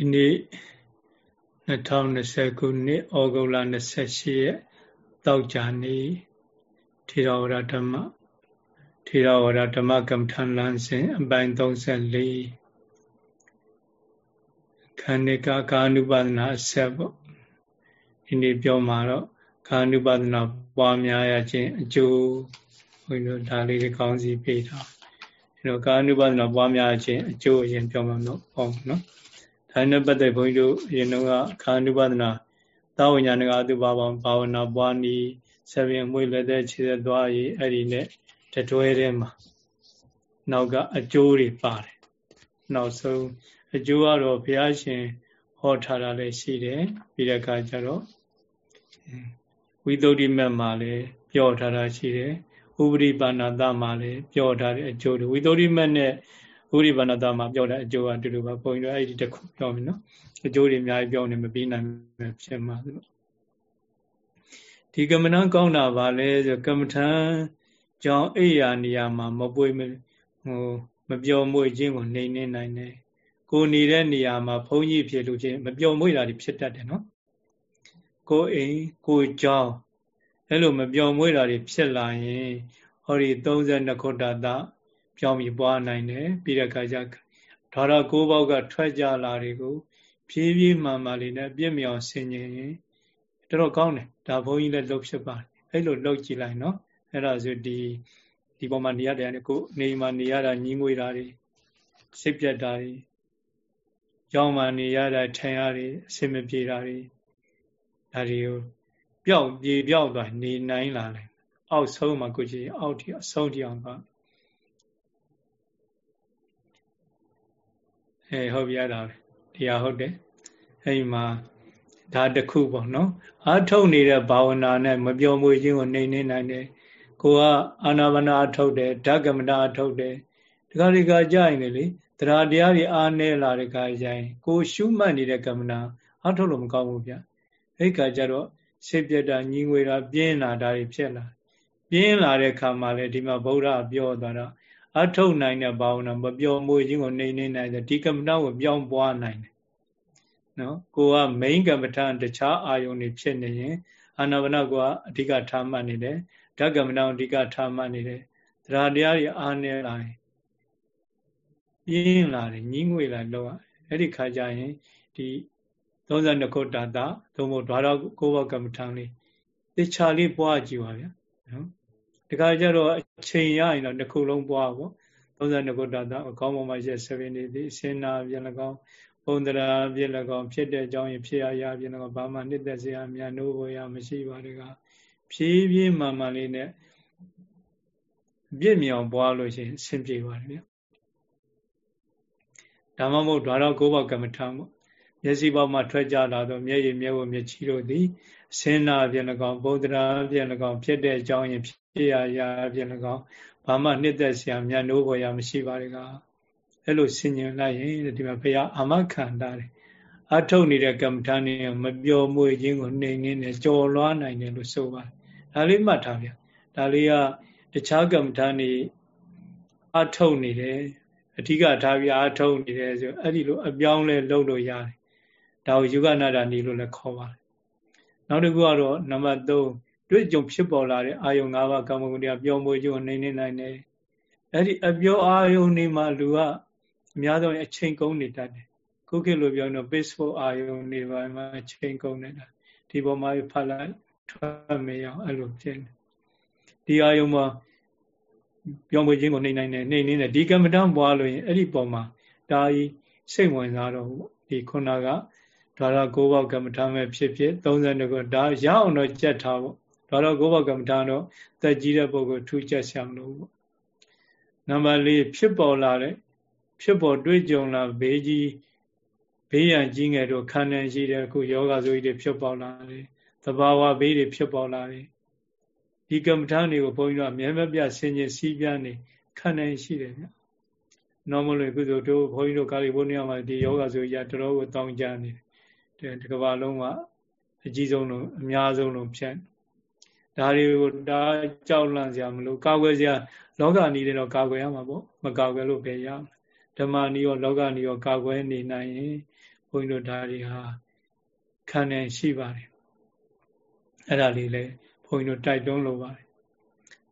ဒီနေ့2020ခုနှစ်ဩဂုတ်လ28ရက်တောက်ကြနေ့ထေရဝါဒဓမ္မထေရဝါဒဓမ္မကမ္မထန်လမ်းစဉ်အပိုင်း34ခန္ဓကကာနုပါဒနာဆက်ပေါ့ဒီနေ့ပြောမှာတော့ကာနုပါဒနာပွားများရခြင်းအကျိုးဘုန်းကြီးတို့ဒါလေးကောင်းစီပေးထားအဲတော့ကာနုပါဒနာပွားများခြင်းအကျိုးအရင်ပြောမှာတော့ပေါ့နော် ဒါနဲ့ပတ်သက်ဘုန်းကြီးတို့အရင်ကအခါနုပါဒနာသာဝညာဏကအတုပါပေါင်းဘာဝနာပွားနည်းဆက်ပြင်မွေးလက်တဲ့ခြေသက်သွားရေးအဲ့ဒီနဲ့တတွဲထဲမှာနောက်ကအကျိုးတွေပါတယ်နောက်ဆုံးအကျိုးကတော့ဘုရားရှင်ဟောထားတာလည်းရှိတယ်ပြီးတဲ့အခါကျတော့ဝိသုဒ္ဓိမက်မှာလည်းပြောထားတာရှိတယ်ဥပရိပါဏတမှာလည်းပြောထားတဲ့အကျိုးတွေဝိသုဒ္ဓိမက်နဲ့ ဥရိဘာဏတာမှာပြောတဲ့အကျိုးအတူတူပါဘုန်းကြီးတို့အဲ့ဒီတခုပြောမယ်နော်အကျိုးတွေအများကြီးပြောနေမပြီးနိုင်ဖြစ်မှာလို့ဒီကမ္မဏကောင်းတာပါလဲဆိုကမ္မထံကြောင့်အိယာနေရာမှာမပွေမဟိုမပြောမွေခြင်းကိုနှိမ်နေနိုင်တယ်ကိုနေတဲ့နေရာမှာဘုန်းကြီးဖြစ်လို့ချင်းမပြောမွေတာတွေဖြစ်တတ်တယ်နော်ကိုအိမ်ကိုကြောင်းအဲ့လိုမပြောမွေတာတွေဖြစ်လာရင်ဟောဒီ32ခုတ္တ ပြောင်းပြီးပွားနိုင်တယ်ပြီးတဲ့အခါကျဒါရကိုးပေါက်ကထွက်ကြလာတွေကိုဖြည်းဖြည်းမှန်မှန်လေးနဲ့ပြည့်မြောင်ဆင်ញင်ရင်တော်တော်ကောင်းတယ်ဒါဘုန်းကြီးလည်းလုပ်ဖြစ်ပါတယ်အဲ့လိုလုပ်ကြည့်လိုက်နော်အဲ့ဒါဆိုဒီဒီပေါ်မှာနေရတဲ့ကိုနေမှာနေရတာညီးငွေတာတွေစိတ်ပြတ်တာတွေကြောင်းမှနေရတာထိုင်ရတွေအဆင်မပြေတာတွေဒါတွေကိုပျောက်ပြေပျောက်သွားနေနိုင်လာတယ်အောက်ဆုံးမှာကိုကြည့်အောက်ထိအဆုံးထိအောင်သွား အဲဟုတ်ပြရတာပဲတရားဟုတ်တယ်အဲဒီမှာဒါတခုပေါ့နော်အာထုတ်နေတဲ့ဘာဝနာနဲ့မပြောမွေခြင်းကိုနှိမ်နှင်းနိုင်တယ်ကိုကအာနာပါနာအထုတ်တယ်ဓကမတာအထုတ်တယ်ဒီကရိကကြရင်လေတရားတရားတွေအားနေလာတဲ့ခါကျရင်ကိုရှုမှတ်နေတဲ့ကမ္မနာအထုတ်လို့မကောင်းဘူးဗျအဲ့ခါကျတော့စိတ်ပြတ်တာညီငွေတာပြင်းလာတာတွေဖြစ်လာပြင်းလာတဲ့ခါမှာလေဒီမှာဗုဒ္ဓပြောသွားတော့ အထုတ်နိုင်တဲ့ဘာဝနာမပြောမွေခြင်းကိုနှိမ်နှင်းနိုင်တယ်ဒီကမ္မဋ္ဌာန်းကိုပြောင်းပွားနိုင်တယ်နော်ကိုက main ကမ္မဋ္ဌာန်းတခြားအာယုန်တွေဖြစ်နေရင်အာနာပါနကအဓိကထားမှတ်နေတယ်ဓကမ္မဋ္ဌာန်းအဓိကထားမှတ်နေတယ်တရားတရားတွေအားနေလာရင်ပြင်းလာတယ်ညင်းငွေလာတော့အဲ့ဒီခါကျရင်ဒီ32ခုတာတာသို့မဟုတ်ဓာရကိုဘကမ္မထံလေးတခြားလေးပွားကြည့်ပါဗျာနော် ဒီခါကျတော့အချိန်ရရင်တော့တစ်ခုလုံးပွားပေါ့32ခုတာတာအကောင်းပေါ်မှာရက်7နေသည်စင်နာပြန်၎င်းပုံတရာပြန်၎င်းဖြစ်တဲ့အကြောင်းရင်ဖြစ်ရရပြန်၎င်းဘာမှနှစ်သက်စရာများနိုးပေါ်ရမရှိပါတကားဖြည်းဖြည်းမှန်မှန်လေးနဲ့ပြည့်မြောင်ပွားလို့ရှိရင်အဆင်ပြေပါတယ်ဗျဒါမှမဟုတ်ဓာရကိုးဘကမ္မထံပေါ့မျက်စိပေါက်မှထွက်ကြလာသောမျက်ရည်မျက်ဝမျက်ချီတို့သည်ဆင်းနာဖြင့်၎င်းဗုဒ္ဓရာဖြင့်၎င်းဖြစ်တဲ့အကြောင်းရင်ဖြစ် ရာရာဖြင့်၎င်းဘာမှနှစ်သက်စရာမြတ်နိုးပေါ်ရမရှိပါတကားအဲ့လိုဆင်ញင်လိုက်ရင်ဒီမှာဘုရားအာမခံတာတယ်အထုတ်နေတဲ့ကမ္မထာနေမပျော်မွေခြင်းကိုနှိမ်နှင်းနေကြော်လွှားနိုင်တယ်လို့ဆိုပါတယ်ဒါလေးမှတ်ထားဗျဒါလေးကတခြားကမ္မထာနေအထုတ်နေတယ်အဓိကထားပြီးအထုတ်နေတယ်ဆိုအဲ့ဒီလိုအပြောင်းလဲလုပ်လို့ရတယ်ဒါကိုယူကနာတာနေလို့လည်းခေါ်ပါတယ်နောက်တစ်ခုကတော့နံပါတ်3 တွေ့ကြုံဖြစ်ပေါ်လာတဲ့အာယုံ၅ပါးကာမဂုဏ်တရားပြောင်းမွေးခြင်းကိုနှိမ်နှင်းနိုင်တယ်အဲ့ဒီအပြောအာယုံနေမှာလူကအများဆုံးအချိန်ကုန်နေတတ်တယ်ခုခေတ်လိုပြောရင်တော့ peaceful အာယုံနေပါမှာအချိန်ကုန်နေတာဒီပေါ်မှာဖတ်လိုက်ထွက်မရအောင်အဲ့လိုဖြစ်နေဒီအာယုံမှာပြောင်းမွေးခြင်းကိုနှိမ်နိုင်တယ်နှိမ်နှင်းတယ်ဒီကမ္မဋ္ဌာန်းပွားလို့ရင်အဲ့ဒီပေါ်မှာဒါကြီးစိတ်ဝင်စားတော့ဒီခုနကဒါရကိုးပေါက်ကမ္မထာမဲ့ဖြစ်ဖြစ်32ခုဒါရအောင်တော့ကြက်ထားပေါ့ ဒါတော့ကိုးပေါက်ကမ္မထာတော့တက်ကြီးတဲ့ပုဂ္ဂိုလ်ထူးကြက်ဆောင်လို့ပေါ့နံပါတ်၄ဖြစ်ပေါ်လာတဲ့ဖြစ်ပေါ်တွေ့ကြုံလာဘေးကြီးဘေးရန်ကြီးငယ်တို့ခန္ဓာရှိတဲ့အခုယောဂဆိုကြီးတွေဖြစ်ပေါ်လာတယ်သဘာဝဘေးတွေဖြစ်ပေါ်လာတယ်ဒီကမ္မထာတွေကိုဘုန်းကြီးတို့အမြဲမပြဆင်ခြင်စီးပြနေခန္ဓာရှိတယ်ဗျ။ normally ကုသိုလ်တို့ဘုန်းကြီးတို့ကာလီဖိုးနီးယားမှာဒီယောဂဆိုကြီးတော်တော်ကိုတောင်းကြနေတယ်ဒီကဘာလုံးကအကြီးဆုံးလုံးအများဆုံးလုံးဖြတ် ဒါတွေကိုဒါကြောက်လန့်စရာမလိုကာကွယ်စရာလောကနီးတွေတော့ကာကွယ်ရမှာပေါ့မကာကွယ်လို့ပဲရဓမ္မနီးရောလောကနီးရောကာကွယ်နေနိုင်ရင်ဘုန်းကြီးတို့ဒါတွေဟာခံနေရှိပါတယ်အဲ့ဒါလေးလည်းဘုန်းကြီးတို့တိုက်တွန်းလိုပါတယ်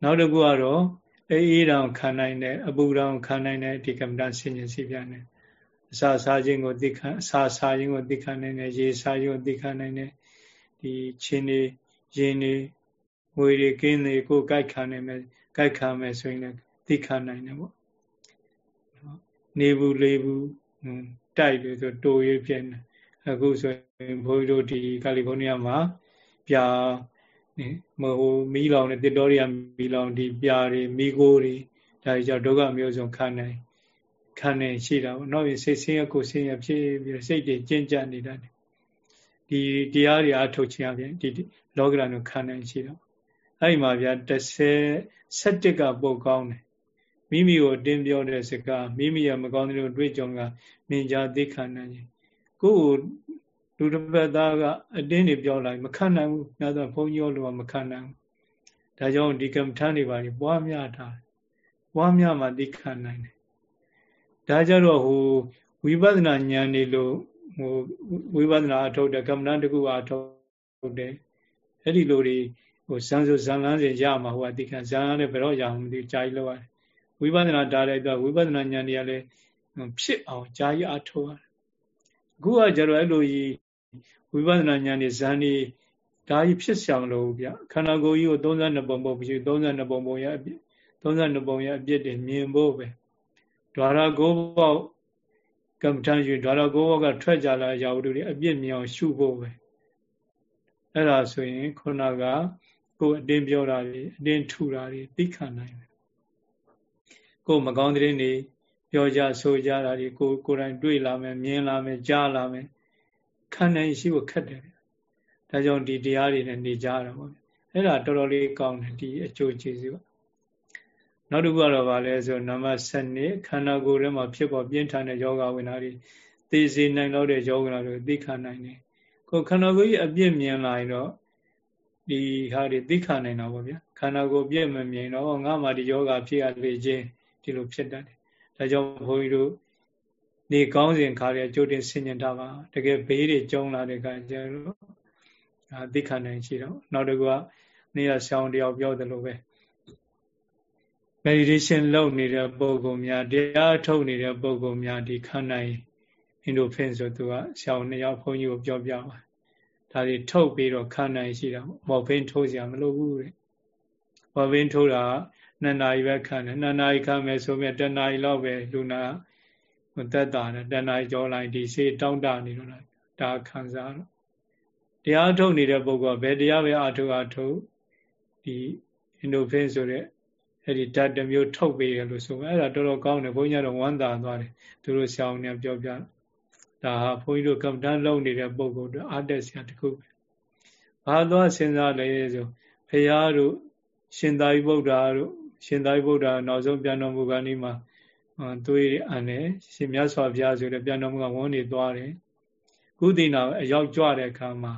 နောက်တစ်ခုကတော့အေးအေးတောင်ခံနိုင်တဲ့အပူတောင်ခံနိုင်တဲ့ဒီကမ္မဋ္ဌာန်းဆင်ញင်စီပြနေအစာစားခြင်းကိုသိခံအစာစားခြင်းကိုသိခံနိုင်တယ်ရေစားခြင်းကိုသိခံနိုင်တယ်ဒီချင်းနေရင်နေ ငွေတွေကင်းတွေကိုကြိုက်ခံနိုင်မယ်ကြိုက်ခံမယ်ဆိုရင်လည်းသိခံနိုင်တယ်ပေါ့နေဘူးလေးဘူးတိုက်လို့ဆိုတိုးရွေးဖြစ်နေအခုဆိုရင်ဘုန်းကြီးတို့ဒီကယ်လီဖိုးနီးယားမှာပြာမဟိုမီးလောင်တဲ့တစ်တော်ရီယာမီးလောင်ဒီပြာတွေမီးကိုတွေဒါကြောင့်ဒုက္ခမျိုးစုံခံနိုင်ခံနိုင်ရှိတာပေါ့နောက်ပြီးစိတ်ဆင်းရဲကိုဆင်းရဲဖြစ်ပြီးစိတ်တွေကျဉ်ကြနေတတ်တယ်ဒီတရားတွေအထုတ်ခြင်းအပြင်ဒီလောကရန်ကိုခံနိုင်ရှိတော့ အဲ့ဒီမှာဗျာ30 17ကပုတ်ကောင်းတယ်မိမိကိုတင်းပြောတဲ့စကားမိမိရဲ့မကောင်းတဲ့တွေ့ကြုံကမြင်ကြသိခံနိုင်ခြင်းကိုယ်ကိုလူတစ်ပတ်သားကအတင်းတွေပြောလိုက်မခံနိုင်ဘူးညတော့ဘုန်းကြီးတို့ကမခံနိုင်ဘူးဒါကြောင့်ဒီကမ္မထမ်းတွေပါပွားများတာပွားများမှသိခံနိုင်တယ်ဒါကြတော့ဟိုဝိပဿနာဉာဏ်နေလို့ဟိုဝိပဿနာအထုတ်တဲ့ကမ္မဋ္ဌာန်းတစ်ခုအထုတ်တယ်အဲ့ဒီလိုတွေ ဟိုဇန်ဆိုဇန်လန်းစဉ်ရမှာဟိုအတိခံဇန်လည်းဘယ်တော့ရအောင်မသိကြာကြီးလောက်ရတယ်ဝိပဿနာတားတဲ့အတွက်ဝိပဿနာဉာဏ်တွေကလည်းဖြစ်အောင်ကြာကြီးအထုတ်ရတယ်အခုကကျတော့အဲ့လိုကြီးဝိပဿနာဉာဏ်တွေဇန်နေဒါကြီးဖြစ်ဆောင်လို့ဗျခန္ဓာကိုယ်ကြီးကို32ပုံပုံဖြစ်32ပုံပုံရဲ့အပြစ်32ပုံရဲ့အပြစ်တွေမြင်ဖို့ပဲဒွါရကိုပေါက်ကမ္မထံယူဒွါရကိုပေါက်ကထွက်ကြလာရာဝတ္ထုတွေအပြစ်မြင်အောင်ရှုဖို့ပဲအဲ့ဒါဆိုရင်ခုနက ကိုယ်အတင်းပြောတာတွေအတင်းထူတာတွေသိခံနိုင်တယ်ကိုယ်မကောင်းတဲ့နေပြောကြဆိုကြတာတွေကိုကိုယ်တိုင်တွေ့လာမယ်မြင်လာမယ်ကြားလာမယ်ခံနိုင်ရှိဖို့ခက်တယ်ဒါကြောင့်ဒီတရားတွေနဲ့နေကြတာပေါ့အဲ့ဒါတော်တော်လေးကောင်းတယ်ဒီအကျိုးကျေးဇူးကနောက်တစ်ခုကတော့ဗာလဲဆိုနံပါတ်7ခန္ဓာကိုယ်ထဲမှာဖြစ်ပေါ်ပြင်းထန်တဲ့ယောဂဝိနာတွေသိစေနိုင်တော့တဲ့ယောဂနာတွေသိခံနိုင်တယ်ကိုခန္ဓာကိုယ်ကြီးအပြည့်မြင်လာရင်တော့ ဒီဟာတွေသိခံနိုင်တာပေါ့ဗျာခန္ဓာကိုယ်ပြည့်မမြင်တော့ငါမှဒီယောဂဖြစ်ရလေခြင်းဒီလိုဖြစ်တတ်တယ်ဒါကြောင့်ဘုန်းကြီးတို့နေကောင်းစဉ်ခါရကြိုတင်ဆင်ញင်တာပါတကယ်ဘေးတွေကျုံလာတဲ့အခါကျတော့ဒါသိခံနိုင်ရှိတော့နောက်တစ်ခုကနေရဆောင်းတယောက်ပြောသလိုပဲ meditation လုပ်နေတဲ့ပုံကုများတရားထုတ်နေတဲ့ပုံကုများဒီခန္ဓာရင်အင်ဒိုဖင်ဆိုသူကဆောင်းနှစ်ယောက်ဘုန်းကြီးကိုပြောပြပါ ဒါတွေထုတ်ပြီးတော့ခန္ဓာရင်ရှိတာမော်ဖင်းထိုးစရာမလိုဘူးတဲ့မော်ဖင်းထိုးတာနှစ်နာရီပဲခံတယ်နှစ်နာရီခံမယ်ဆိုမြတ်တနာရီလောက်ပဲလူနာသက်တာတယ်တနာရီကြောလိုက်ဒီစေးတောင့်တနေတော့ဒါခံစားတော့တရားထုတ်နေတဲ့ပုဂ္ဂိုလ်ကဘယ်တရားပဲအထုတ်အထုတ်ဒီအင်ဒိုဖင်းဆိုတဲ့အဲ့ဒီဓာတ်တစ်မျိုးထုတ်ပေးတယ်လို့ဆိုအဲ့ဒါတော်တော်ကောင်းတယ်ဘုန်းကြီးကတော့ဝမ်းသာသွားတယ်သူတို့ဆောင်းနေပြောပြ ဒါဟာဘုန်းကြီးတို့ကမ္ဘာတန်းလုံးနေတဲ့ပုဂ္ဂိုလ်တို့အားတက်စရာတစ်ခုပဲဘာသွားစဉ်းစားလဲဆိုဖရာတို့ရှင်သာရိပုတ္တရာတို့ရှင်သာရိပုတ္တရာနောက်ဆုံးပြန်တော်မူကနေ့မှာသွေးအန်တယ်ရှင်မြတ်စွာဘုရားဆိုတဲ့ပြန်တော်မူကဝန်းနေသွားတယ်ကုသီနာအရောက်ကြွတဲ့အခါမှာ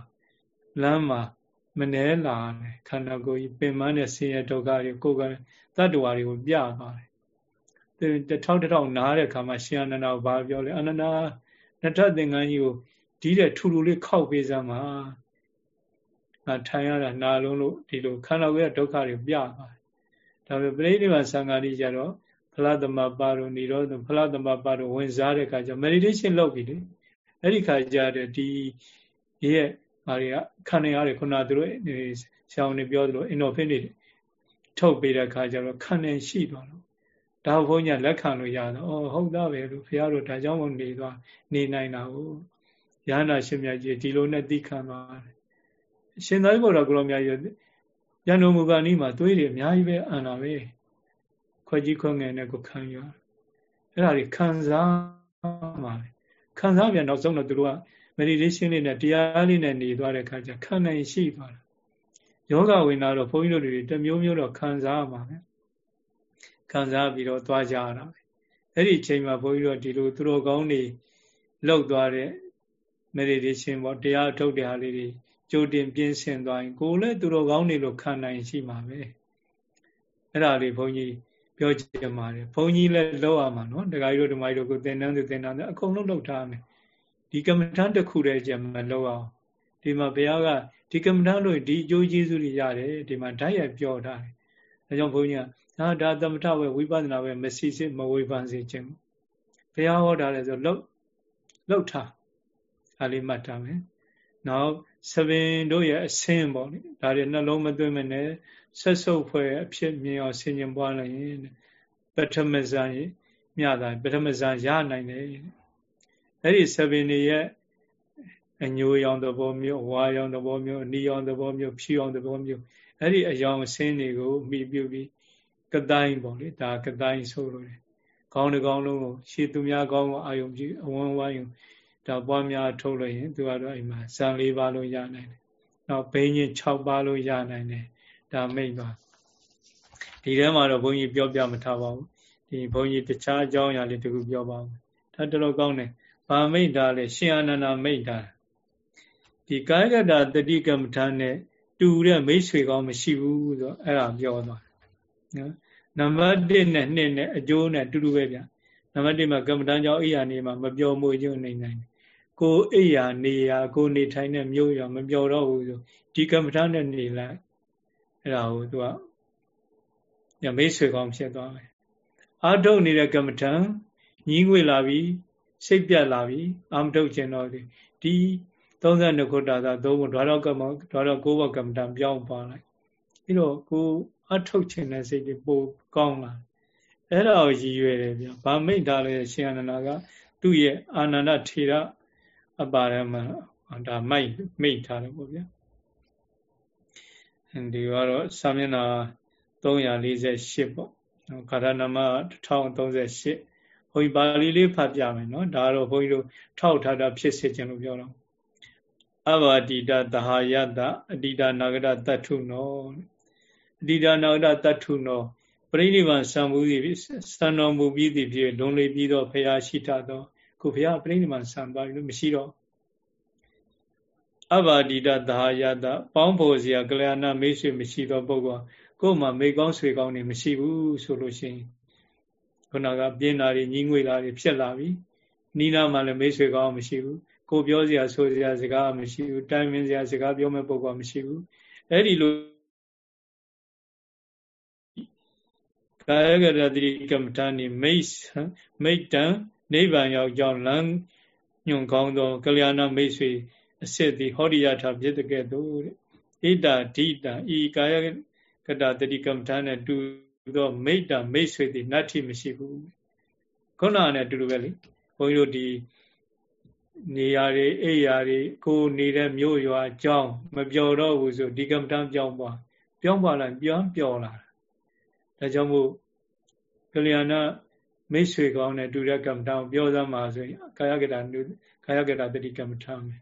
လမ်းမှာမနှဲလာတယ်ခန္ဓာကိုယ်ကြီးပင်ပန်းတဲ့ဆင်းရဲဒုက္ခတွေကိုယ်ကတတ္တဝါတွေကိုပြပါတယ်တထောက်တထောက်နားတဲ့အခါမှာရှင်အနန္ဒာကိုဘာပြောလဲအနန္ဒာ နထသင်္ကန်းကြီးကိုဒီတဲ့ထူထူလေးခောက်ပေးစမ်းပါငါထိုင်ရတာနာလုံးလို့ဒီလိုခန္ဓာကိုယ်ရဲ့ဒုက္ခတွေပြပါတယ်ဒါပေမဲ့ပရိနိဗ္ဗာန်သံဃာတိကြတော့ဖလားသမပါရုនិရောဓဖလားသမပါရုဝင်စားတဲ့အခါကျ meditation လုပ်ပြီလေအဲ့ဒီခါကျတဲ့ဒီရဲ့ဘာတွေကခန္ဓာရတယ်ခုနကတို့ဆရာဝန်တွေပြောသလို endorphin တွေထုတ်ပေးတဲ့အခါကျတော့ခန္ဓာရှိသွားတော့ ဒါဘုန်းကြီးလက်ခံလို့ရတော့ဩဟုတ်သားပဲလို့ဘုရားတို့ဒါကြောင့်မနေသွားနေနိုင်တာကိုရဟန္တာရှင်မြတ်ကြီးဒီလိုနဲ့သိခံသွားတယ်ရှင်သာရိပုတ္တရာကိုရောမြတ်ကြီးရန်တော်မူကနီးမှာသွေးတွေအများကြီးပဲအန်တာပဲခွက်ကြီးခွက်ငယ်နဲ့ကိုခံရအဲ့ဒါတွေခံစားမှာခံစားပြန်နောက်ဆုံးတော့သူတို့က meditation လေးနဲ့တရားလေးနဲ့နေသွားတဲ့အခါကျခံနိုင်ရှိသွားတာယောဂဝိနာတော့ဘုန်းကြီးတို့တွေတမျိုးမျိုးတော့ခံစားရမှာပဲ ခံစားပြီးတော့သွားကြရတာပဲအဲ့ဒီအချိန်မှာဘုန်းကြီးတို့ဒီလိုသူတော်ကောင်းတွေလောက်သွားတဲ့ meditation ပေါ့တရားထုတ်တဲ့ဟာလေးတွေကြိုတင်ပြင်းဆင်သွားရင်ကိုယ်လည်းသူတော်ကောင်းတွေလို့ခံနိုင်ရှိမှာပဲအဲ့ဒါလေးဘုန်းကြီးပြောချင်ပါတယ်ဘုန်းကြီးလည်းလောက်ရမှာနော်ဒကာကြီးတို့ဓမ္မကြီးတို့ကိုသင်တန်းသူသင်တန်းအကုန်လုံးလောက်ထားမယ်ဒီကမ္မထတစ်ခုတည်းကြမလို့အောင်ဒီမှာဘုရားကဒီကမ္မထလို့ဒီအကျိုးကျေးဇူးတွေရတယ်ဒီမှာဓာတ်ရိုက်ပြောထားတယ်ဒါကြောင့်ဘုန်းကြီးက ဟာဒါသမထပဲဝိပဿနာပဲမစီစစ်မဝေဖန်စေခြင်းဘုရားဟောတာလဲဆိုလှုပ်လှုပ်ထားဒါလေးမှတ်ထားမယ်နောက်သဘင်တို့ရဲ့အဆင်းပေါ့လေဒါတွေနှလုံးမသွင်းမနဲ့ဆက်စုပ်ဖွဲ့အဖြစ်မြင်အောင်ဆင်ញင်ပွားလိုက်ရင်ပထမဇန်မြတာပထမဇန်ရနိုင်တယ်အဲ့ဒီသဘင်တွေရဲ့အညိုရောင်သဘောမျိုးဝါရောင်သဘောမျိုးအနီရောင်သဘောမျိုးဖြူရောင်သဘောမျိုးအဲ့ဒီအယောင်အဆင်းတွေကိုမိပြုပြီး ကတိုင်းပေါ့လေဒါကတိုင်းဆိုလို့တယ်ခေါင်းတစ်ကောင်လုံးကိုရှေ့သူများကောင်းကိုအာယုံကြည့်အဝန်းဝိုင်းဒါပွားများထုတ်လို့ရင်သူကတော့အိမ်မှာဇံ၄ပါးလို့ရနိုင်တယ်။နောက်ဘိန်းကြီး6ပါးလို့ရနိုင်တယ်။ဒါမိတ်ပါဒီထဲမှာတော့ဘုန်းကြီးပြောပြမထားပါဘူး။ဒီဘုန်းကြီးတခြားအကြောင်းအရာလေးတခုပြောပါဦး။ဒါတော်တော်ကောင်းတယ်။ဗာမိတ်တာလေရှင်အာနန္ဒမိတ်တာဒီကာယကတာတတိကမ္မထာနဲ့တူတဲ့မိတ်ဆွေကောင်းမရှိဘူးဆိုတော့အဲ့ဒါပြောသွားတယ် နော်နံပါတ်1နဲ့2နဲ့အကျိုးနဲ့တူတူပဲဗျနံပါတ်1မှာကမ္မဋ္ဌာန်းကြောင့်အိယာနေမှာမပြောမွေကျုံနေနိုင်ကိုအိယာနေရကိုနေထိုင်တဲ့မြို့ရမပြောတော့ဘူးဆိုဒီကမ္မဋ္ဌာန်းနဲ့နေလိုက်အဲ့ဒါကိုသူကညမိတ်ဆွေကောင်းဖြစ်သွားတယ်အာထုတ်နေတဲ့ကမ္မဋ္ဌာန်းညီးငွေလာပြီစိတ်ပြတ်လာပြီအာမထုတ်ခြင်းတော့ဒီ32ခုတာသာသုံးဖို့ဓာတော့ကမ္မဓာတော့ကိုးဘကမ္မဋ္ဌာန်းပြောင်းပါလိုက်ပြီးတော့ကို အထုတ်ခြင်းတဲ့စိတ်တွေပိုကောင်းလာအဲ့ဒါကိုရည်ရွယ်တယ်ဗျဗာမိတ်ထားလဲရှင်အနန္ဒာကသူ့ရဲ့အာနန္ဒထေရအပါရမဒါမိုက်မိတ်ထားတယ်ပေါ့ဗျာဒီကတော့စာမျက်နှာ348ပေါ့ခါရနမ1038ဘုန်းကြီးပါဠိလေးဖတ်ပြမယ်နော်ဒါကတော့ဘုန်းကြီးတို့ထောက်ထားတာဖြစ်စေခြင်းလို့ပြောတော့အဘာတိတသဟာယတအတိတနာဂရတတ္ထုနောအ တိတနာဂရတတ္ထုနောပရိနိဗ္ဗာန်စံမှုသည်စံတော်မူပြီးသည်ဖြစ်လွန်လေပြီးတော့ဖရာရှိထသောခုဖရာပရိနိဗ္ဗာန်စံပါလို့မရှိတော့အဘာဒိတသာယတပေါင်းဖို့စရာကလျာဏမိတ်ဆွေမရှိသောပုဂ္ဂိုလ်ကိုယ်မှာမိကောင်းဆွေကောင်းနေမရှိဘူးဆိုလို့ရှိရင်ခုနကပြင်းတာတွေညီးငွေတာတွေဖြစ်လာပြီနီးနားမှာလည်းမိတ်ဆွေကောင်းမရှိဘူးကိုပြောစရာဆိုစရာစကားမရှိဘူးတိုင်ပင်စရာစကားပြောမဲ့ပုဂ္ဂိုလ်မရှိဘူးအဲ့ဒီလို ကာယကရတိကမ္မထာနိမိတ်မိတ်တံနိဗ္ဗာန်ရောက်ကြောင်းလမ်းညွန်ကောင်းသောကလျာဏမိတ်ဆွေအစစ်သည်ဟောရိယထာဖြစ်တဲ့ကဲ့သို့တဲ့ဣတာဒိတာဤကာယကတတတိကမ္မထာနဲ့တူသောမိတ်တာမိတ်ဆွေသည်နတ္ထိမရှိဘူးခုနနဲ့တူတူပဲလေဘုန်းကြီးတို့ဒီနေရာတွေအိယာတွေကိုနေတဲ့မြို့ရွာအကြောင်းမပြောတော့ဘူးဆိုဒီကမ္မထာပြောင်းသွားပြောင်းသွားလိုက်ပြောင်းပျော်လာ ဒါကြောင့်မို့ကလျာဏမိတ်ဆွေကောင်းတဲ့တူတဲ့ကမ္မထာပြောစမ်းပါဆိုရင်ကာယကတာကာယကတာတတိကမ္မထာမယ်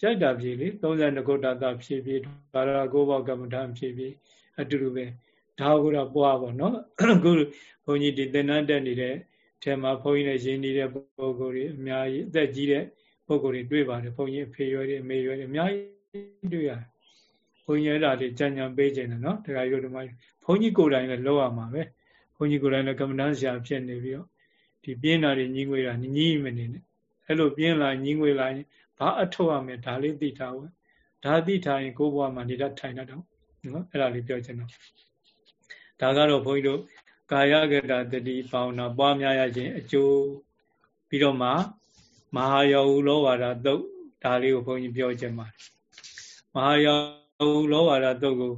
ကြိုက်တာဖြည့်လေ32ခုတာတာဖြည့်ဖြည့်ဒါရကိုဘောကမ္မထာဖြည့်ဖြည့်အတူတူပဲဒါကိုတော့ပွားပါနော်အခုဘုန်းကြီးဒီသင်္นานတက်နေတဲ့ထဲမှာဘုန်းကြီးနဲ့ရင်းနေတဲ့ပုဂ္ဂိုလ်တွေအများကြီးအသက်ကြီးတဲ့ပုဂ္ဂိုလ်တွေတွေ့ပါတယ်ဘုန်းကြီးအဖေရွယ်တွေအမေရွယ်တွေအများကြီးတွေ့ရတယ်ဘု န်းကြီးအဲ့ဒါတွေကြံ့ကြံပေးခြင်းတယ်နော်တခါရို့ဒီမှာဘုန်းကြီးကိုယ်တိုင်လည်းလောက်ရမှာပဲဘုန်းကြီးကိုယ်တိုင်လည်းကမ္မဋ္ဌာန်းဆရာဖြစ်နေပြီးတော့ဒီပြင်းတာတွေညီးငွေတာညီးမနေနဲ့အဲ့လိုပြင်းလာညီးငွေလာရင်ဘာအထောက်ရမယ်ဒါလေးသိထားဖို့ဒါသိထားရင်ကိုယ်ဘဝမှာနေတတ်ထိုင်တတ်တော့နော်အဲ့ဒါလေးပြောချင်တော့ဒါကတော့ဘုန်းကြီးတို့ကာယကတတတိပေါင်းတာပွားများရခြင်းအကျိုးပြီးတော့မှမဟာယောဟုလောဝါဒသုတ်ဒါလေးကိုဘုန်းကြီးပြောချင်ပါတယ်မဟာယော ဟုလောဝါဒသုတ်ကို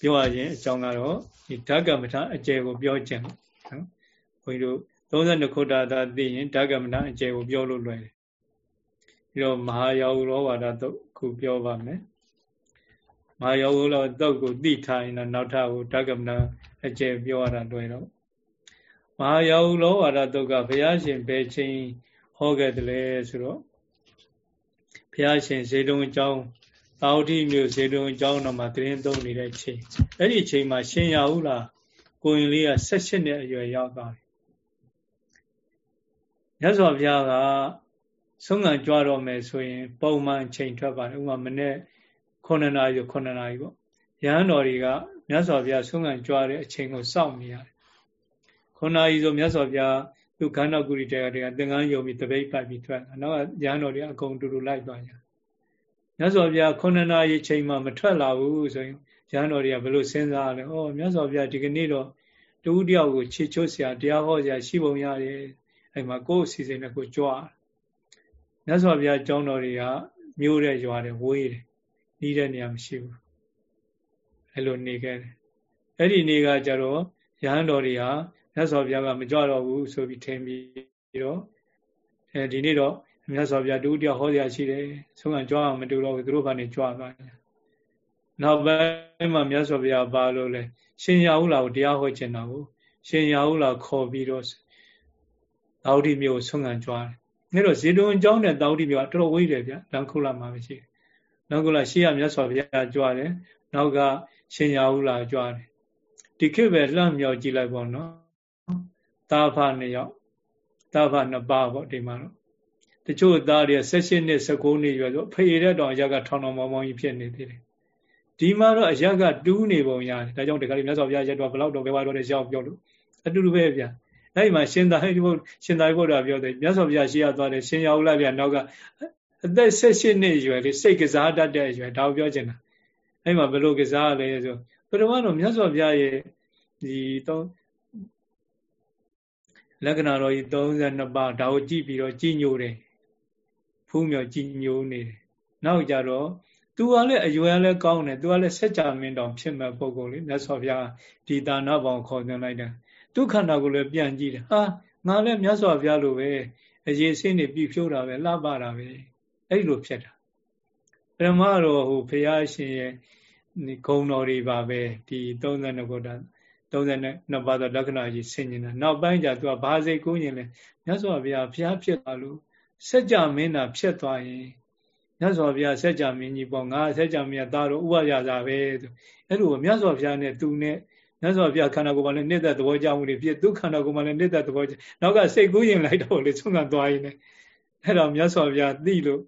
ပြောရခြင်းအကြောင်းကတော့ဒီဓကမထအကျယ်ကိုပြောချင်နော်ဘုန်းကြီးတို့32ခုတာသာသိရင်ဓကမထအကျယ်ကိုပြောလို့လွယ်တယ်ပြီးတော့မဟာယောဟုလောဝါဒသုတ်ခုပြောပါမယ်မဟာယောဟုလောသုတ်ကိုသိထားရင်တော့နောက်ထပ်ဟိုဓကမထအကျယ်ပြောရတာလွယ်တော့မဟာယောဟုလောဝါဒသုတ်ကဘုရားရှင်ဘယ်ချိန်ဟောခဲ့တယ်လဲဆိုတော့ဘုရားရှင်ဇေတုံအကြောင်း သာဝတိမျိုးဇေတုံအကြောင်းတော်မှာတရင်သုံးနေတဲ့ချိန်အဲ့ဒီချိန်မှာရှင်ရဟုလားကိုရင်လေးက16နှစ်အရွယ်ရောက်သွားတယ်မြတ်စွာဘုရားကဆုံးခံကြွတော့မယ်ဆိုရင် ပုံမှန်ချိန်ထွက်ပါတယ်ဥပမာမနေ့9နာရီ9နာရီပေါ့ရဟန်းတော်တွေကမြတ်စွာဘုရားဆုံးခံကြွတဲ့အချိန်ကိုစောင့်နေရတယ်9နာရီဆိုမြတ်စွာဘုရားသူခန္ဓာကုရိတေကတည်းကသင်္ကန်းယုံပြီးတပိတ်ပတ်ပြီးထွက်နောက်ကရဟန်းတော်တွေအကုန်တူတူလိုက်သွားကြ မြတ်စွာဘုရားခုနှစ်နာရီချိန်မှမထွက်လာဘူးဆိုရင်ရဟန်းတော်တွေကဘယ်လိုစဉ်းစားလဲဩမြတ်စွာဘုရားဒီကနေ့တော့တူတယောက်ကိုခြေချွတ်ဆရာတရားဟောဆရာရှိပုံရတယ်အဲ့မှာကိုယ်အစီအစဉ်နဲ့ကိုကြွားမြတ်စွာဘုရားကျောင်းတော်တွေကမျိုးတဲ့ရွာတဲ့ဝေးတယ်နီးတဲ့နေရာမရှိဘူးအဲ့လိုနေခဲ့တယ်အဲ့ဒီနေကကြတော့ရဟန်းတော်တွေဟာမြတ်စွာဘုရားကမကြွတော့ဘူးဆိုပြီးထင်ပြီးတော့အဲဒီနေ့တော့ မြတ်စွာဘုရားတူတရားဟောရရှိတယ်ဆုံးကကြွအောင်မတူတော့ဘူးသူတို့ဘာနေကြွသွားတယ်နောက်ပိုင်းမှာမြတ်စွာဘုရားပါလို့လဲရှင်ရဟုလာကိုတရားဟောခြင်းတော့ရှင်ရဟုလာခေါ်ပြီးတော့သာဝတိမြို့ဆုံးခံကြွားတယ်အဲ့တော့ဇေတုံအကြောင်းနဲ့သာဝတိမြို့ကတော်တော်ဝေးတယ်ဗျလန်ခုလာမှာပဲရှိတယ်လန်ခုလာရှေ့ကမြတ်စွာဘုရားကြွားတယ်နောက်ကရှင်ရဟုလာကြွားတယ်ဒီခေတ်ပဲလှမ်းမြောက်ကြည့်လိုက်ပေါ့နော်တာဖနှစ်ယောက်တာဖနှစ်ပါးပေါ့ဒီမှာတော့ တချို့သားတွေ16နှစ်19နှစ်ရွယ်ဆိုဖေရတဲ့တောင်အရက်ကထောင်ထောင်မောင်းမောင်းကြီးဖြစ်နေသေးတယ်ဒီမှာတော့အရက်ကတူးနေပုံရတယ်ဒါကြောင့်ဒီကနေ့မြတ်စွာဘုရားရက်တော့ဘလောက်တော့ဘယ်ဝါတော့တဲ့ရောက်ပြောလို့အတူတူပဲဗျာအဲ့ဒီမှာရှင်သာရိပုတ္တရှင်သာရိပုတ္တရာပြောတယ်မြတ်စွာဘုရားရှေ့ရသွားတယ်ရှင်ရောက်လိုက်ဗျာနောက်ကအသက်16နှစ်ရွယ်လေးစိတ်ကစားတတ်တဲ့ရွယ်ဒါကိုပြောချင်တာအဲ့မှာဘယ်လိုကစားရလဲဆိုပထမတော့မြတ်စွာဘုရားရဲ့ဒီတော့လက္ခဏာတော်ကြီး32ပါးဒါကိုကြည့်ပြီးတော့ကြည်ညိုတယ်ဖူး မြော်ကြည်ညိုနေတယ်နောက်ကြတော့သူကလည်းအရွယ်လည်းကောင်းတယ်သူကလည်းဆက်ကြမင်းတော်ဖြစ်မဲ့ပုံကိုလေမြတ်စွာဘုရားဒီတာနာပေါင်းခေါ်သွင်းလိုက်တယ်ဒုက္ခနာကိုလည်းပြန်ကြည့်တယ်ဟာငါလည်းမြတ်စွာဘုရားလိုပဲအရေးစင်းနေပြီဖြိုးတာပဲလှပတာပဲအဲ့လိုဖြစ်တာပရမတော့ဟိုဘုရားရှင်ရဲ့ဂုံတော်တွေပါပဲဒီ32ခုတာ32ပါးသောလက္ခဏာကြီးဆင်ញင်တာနောက်ပိုင်းကျသူကဘာစိတ်ကူးရင်လဲမြတ်စွာဘုရားဘုရားဖြစ်သွားလို့ စัจ जा မင်းတာဖြစ်သွားရင်မြတ်စွာဘုရားစัจ जा မင်းကြီးပေါ့ငါစัจ जा မင်းသားတော့ဥပရသာပဲဆိုအဲ့လိုမြတ်စွာဘုရားနဲ့သူနဲ့မြတ်စွာဘုရားခန္ဓာကိုယ်မှာလည်းနှစ်သက်သဘောကြမှုတွေဖြစ်သူခန္ဓာကိုယ်မှာလည်းနှစ်သက်သဘောကြနောက်ကစိတ်ကူးရင်လိုက်တော့လေဆုံးခံသွားရင်လည်းအဲ့တော့မြတ်စွာဘုရားသိလို့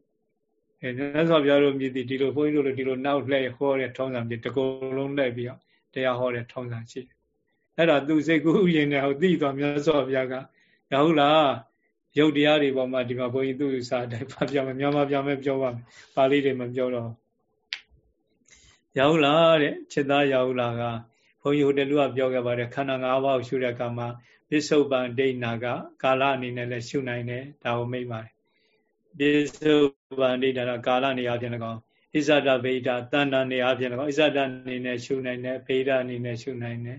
အဲမြတ်စွာဘုရားတို့မြည်သည်ဒီလိုဘုန်းကြီးတို့လိုဒီလိုနောက်လှည့်ဟောတဲ့ထုံးစံပြတကုံလုံးလှည့်ပြီးတော့တရားဟောတဲ့ထုံးစံရှိတယ်အဲ့ဒါသူစိတ်ကူးရင်လည်းဟိုသိသွားမြတ်စွာဘုရားကရဟုတ်လား ရုပ်တရားတွေပေါ်မှာဒီမှာဘုန်းကြီးသူ့စာတိုင်းပါပြမယ်မြန်မာပြမယ်ပြောပါမယ်ပါဠိတွေမပြောတော့ရဟုတ်လားတဲ့จิตသားရဟုတ်လားကဘုန်းကြီးဟိုတလူကပြောခဲ့ပါတယ်ခန္ဓာ၅ပါးကိုရှုတဲ့အခါမှာပစ္စုပန်ဒိဋ္ဌနာကကာလအနေနဲ့လည်းရှုနိုင်တယ်ဒါကိုမိတ်ပါတယ်ပစ္စုပန်ဒိဋ္ဌနာကာလနေရာပြင်၎င်းဣဇဒဗေဒတဏ္ဍနေရာပြင်၎င်းဣဇဒအနေနဲ့ရှုနိုင်တယ်ဗေဒအနေနဲ့ရှုနိုင်တယ်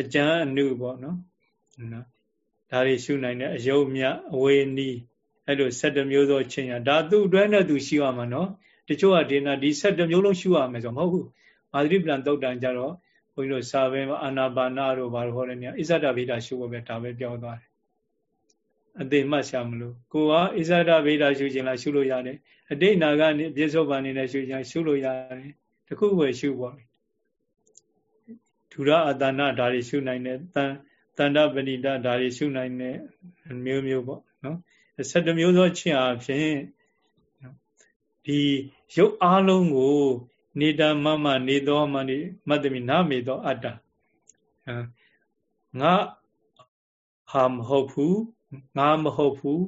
အကျမ်းအနုပေါ့နော်နော် ဒါတွေရှုနိုင်တယ်အယုံမြအဝေနီးအဲ့လို7မျိုးသောချင်းရဒါသူ့အတွဲနဲ့သူရှိရမှာနော်တချို့ကဒီနာဒီ7မျိုးလုံးရှုရမယ်ဆိုမဟုတ်ဘူးမာသရိပလန်တုတ်တန်ကြတော့ဘုန်းကြီးတို့စာပဲအာနာပါနာတို့ဘာလို့ဟောတယ်ညဣဇဒဗေဒရှုဖို့ပဲဒါပဲပြောသွားတယ်အသေးမှတ်ရှာမလို့ကိုကဣဇဒဗေဒရှုခြင်းလားရှုလို့ရတယ်အတိတ်နာကနေပြစ္ဆုတ်ပန်နေနဲ့ရှုခြင်းရှုလို့ရတယ်တခုပဲရှုပေါ့ဒုရအတဏဒါတွေရှုနိုင်တယ်တန် တန္တပဏိတဒါတွေရှုနိုင်တဲ့မျိုးမျိုးပေါ့နော်7မျိုးသောချင်းအဖြစ်ဒီရုပ်အားလုံးကိုနေတာမမနေသောမနေမတ္တမိနာမေသောအတ္တငါဟာမဟုတ်ဘူးငါမဟုတ်ဘူး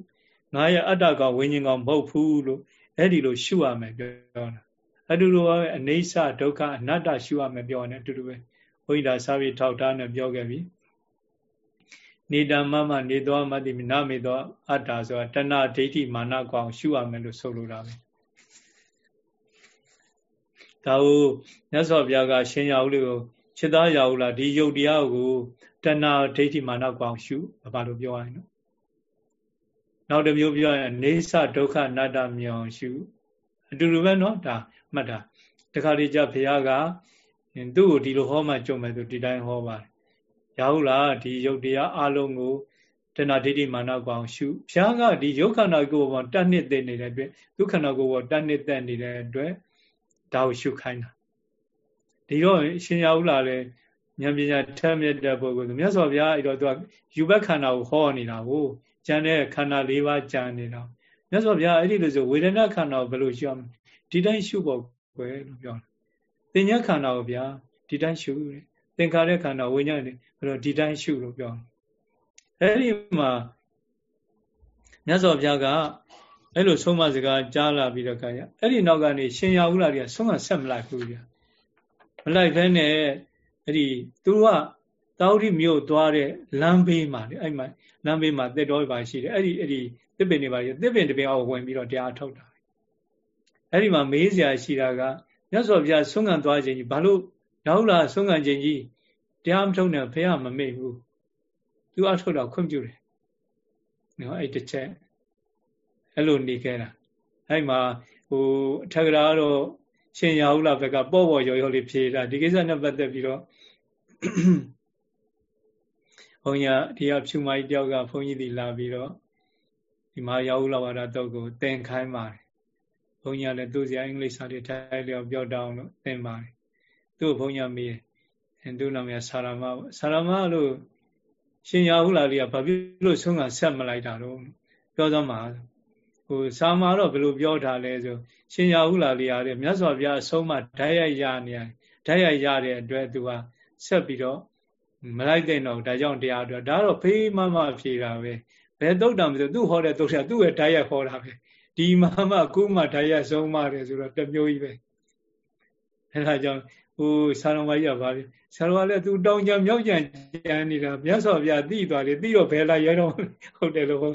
ငါရဲ့အတ္တကောင်ဝိညာဉ်ကောင်မဟုတ်ဘူးလို့အဲ့ဒီလိုရှုရမယ်ပြောတာအတူတူပဲအနေဆဒုက္ခအနတ္တရှုရမယ်ပြောတယ်အတူတူပဲဘုန်းကြီးဒါစာပြီးထောက်ထားနဲ့ပြောခဲ့ပြီ နေတာမမနေသွားမတိနာမေသွားအတ္တာဆိုတာတဏှာဒိဋ္ဌိမာနကောင်ရှုရမယ်လို့ဆိုလိုတာပဲဒါကိုမြတ်စွာဘုရားကရှင်ရာဟုလေးကိုခြေသားရာဟုလားဒီယုတ်တရားကိုတဏှာဒိဋ္ဌိမာနကောင်ရှုဘာလို့ပြောရလဲနော်နောက်တစ်မျိုးပြောရင်အနေဆဒုက္ခနာတမြောင်ရှုအတူတူပဲနော်ဒါမှတ်တာတခါတည်းကျဘုရားကသူ့ကိုဒီလိုဟောမှကြုံမယ်သူဒီတိုင်းဟောပါတယ် ရဟုတ်လားဒီယုတ်တရားအလုံးကိုတဏှာဒိဋ္ဌိမာနကောင်ရှုဘုရားကဒီယုတ်ခန္ဓာကိုယ်ပေါ်တတ်နှစ်သိနေတဲ့အတွက်ဒုက္ခန္ဓာကိုယ်ပေါ်တတ်နှစ်သက်နေတဲ့အတွက်ဒါကိုရှုခိုင်းတာဒီတော့ရှင်ရဟုလားလေဉာဏ်ပညာထက်မြက်တဲ့ပုဂ္ဂိုလ်ဆိုမြတ်စွာဘုရားအဲ့တော့သူကယူဘက်ခန္ဓာကိုဟောနေတာကိုကျန်တဲ့ခန္ဓာ၄ပါးကြံနေတာမြတ်စွာဘုရားအဲ့ဒီလိုဆိုဝေဒနာခန္ဓာကိုဘယ်လိုရှုရမလဲဒီတိုင်းရှုဖို့ပဲလို့ပြောတာသင်္ညခန္ဓာကိုဗျာဒီတိုင်းရှုတယ်သ င်္ခါရခန္ဓာဝိညာဉ်တွေဘယ်လိုဒီတိုင်းရှုလို့ပြောအဲ့ဒီမှာမြတ်စွာဘုရားကအဲ့လိုဆုံးမစကားကြားလာပြီးတော့ခါရအဲ့ဒီနောက်ကနေရှင်ရဟုလာတွေကဆုံးမဆက်မလိုက်ဘူးဗျမလိုက်ဖဲနဲ့အဲ့ဒီသူကတောဝတိမြို့သွားတဲ့လမ်းဘေးမှာလေအဲ့မှာလမ်းဘေးမှာတစ်တော်ပါရှိတယ်အဲ့ဒီအဲ့ဒီတစ်ပင်တွေပါရှိတစ်ပင်တစ်ပင်အောက်ဝင်ပြီးတော့တရားထုတ်တာအဲ့ဒီမှာမေးစရာရှိတာကမြတ်စွာဘုရားဆုံးခံသွားခြင်းကြီးဘာလို့ရောက်လာဆုံးခံခြင်းကြီး တရားမထုတ်နဲ့ဖះမမေ့ဘူးသူအထုတ်တော့ခွင့်ပြုတယ်နော်အဲ့တစ်ချက်အဲ့လိုနေခဲ့တာအဲ့မှာဟိုအထက်ကရာတော့ရှင်ရဟုလာဘက်ကပေါ့ပေါ့ရော်ရော်လေးဖြေတာဒီကိစ္စနဲ့ပတ်သက်ပြီးတော့ဘုန်းကြီးဒီကဖြူမကြီးတယောက်ကဘုန်းကြီးဒီလာပြီးတော့ဒီမှာရဟုလာဝါဒတော့ကိုသင်ခိုင်းပါတယ်ဘုန်းကြီးကလည်းသူ့စရာအင်္ဂလိပ်စာတွေထိုင်လျော်ပြောတောင်းလို့သင်ပါတယ်သူ့ဘုန်းကြီးမေးတယ် သူ့နာမည်ဆာရမဆာရမလို့ရှင်ရဟုလာလေးကဘာဖြစ်လို့ဆုံးကဆက်မလိုက်တာတော့ပြောသမှာဟိုစာမာတော့ဘယ်လိုပြောထားလဲဆိုရှင်ရဟုလာလေးရတဲ့မြတ်စွာဘုရားအဆုံးမဓာတ်ရိုက်ရနေတယ်ဓာတ်ရိုက်ရတဲ့အတွက်သူကဆက်ပြီးတော့မလိုက်တဲ့တော့ဒါကြောင့်တရားတော့ဒါတော့ဖေးမမဖြေတာပဲဘယ်တုတ်တံမဆိုသူ့ဟောတဲ့တုတ်တာသူ့ရဲ့ဓာတ်ရိုက်ဟောတာပဲဒီမှာမှခုမှဓာတ်ရိုက်ဆုံးမတယ်ဆိုတော့တမျိုးကြီးပဲအဲဒါကြောင့် ဟိုဆာတော်မကြီးကပါလေဆရာတော်ကလည်းသူတောင်းကြမြောက်ကြံကြံနေတာမြတ်စွာဘုရားသိသွားတယ်သိတော့ဘယ်လာရဲတော့ဟုတ်တယ်လို့ဟို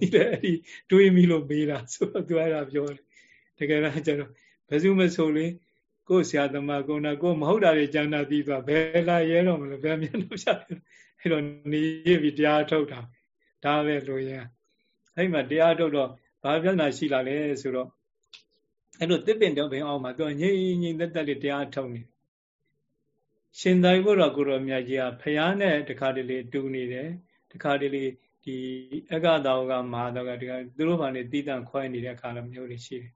ကြီးလည်းအဲ့ဒီတွေးမိလို့မေးတာဆိုတော့သူအဲ့ဒါပြောတယ်တကယ်တော့ကျတော့ဘယ်သူမဆိုလေကိုယ်ဆရာသမားကိုနာကိုမဟုတ်တာတွေကျမ်းသာသိသွားဘယ်လာရဲတော့မလို့ဘယ်မျက်နှာဖြတ်အဲ့တော့နေရပြီတရားထုတ်တာဒါပဲလို့ရင်အဲ့မှာတရားထုတ်တော့ဘာပြဿနာရှိလာလဲဆိုတော့ အဲ့လိုတစ်ပင်တော့ဘင်အောင်မှာသူငြိမ်ငြိမ်သက်သက်လေးတရားထုတ်နေရှင်သာရိပုတ္တရာကိုရောမြတ်ကြီးကဖျားနဲ့တခါတလေတူနေတယ်တခါတလေဒီအက္ခတောကမဟာတောကဒီကသူတို့ဘာနေတည်တံ့ခွဲနေတဲ့အခါလည်းမျိုးတွေရှိတယ်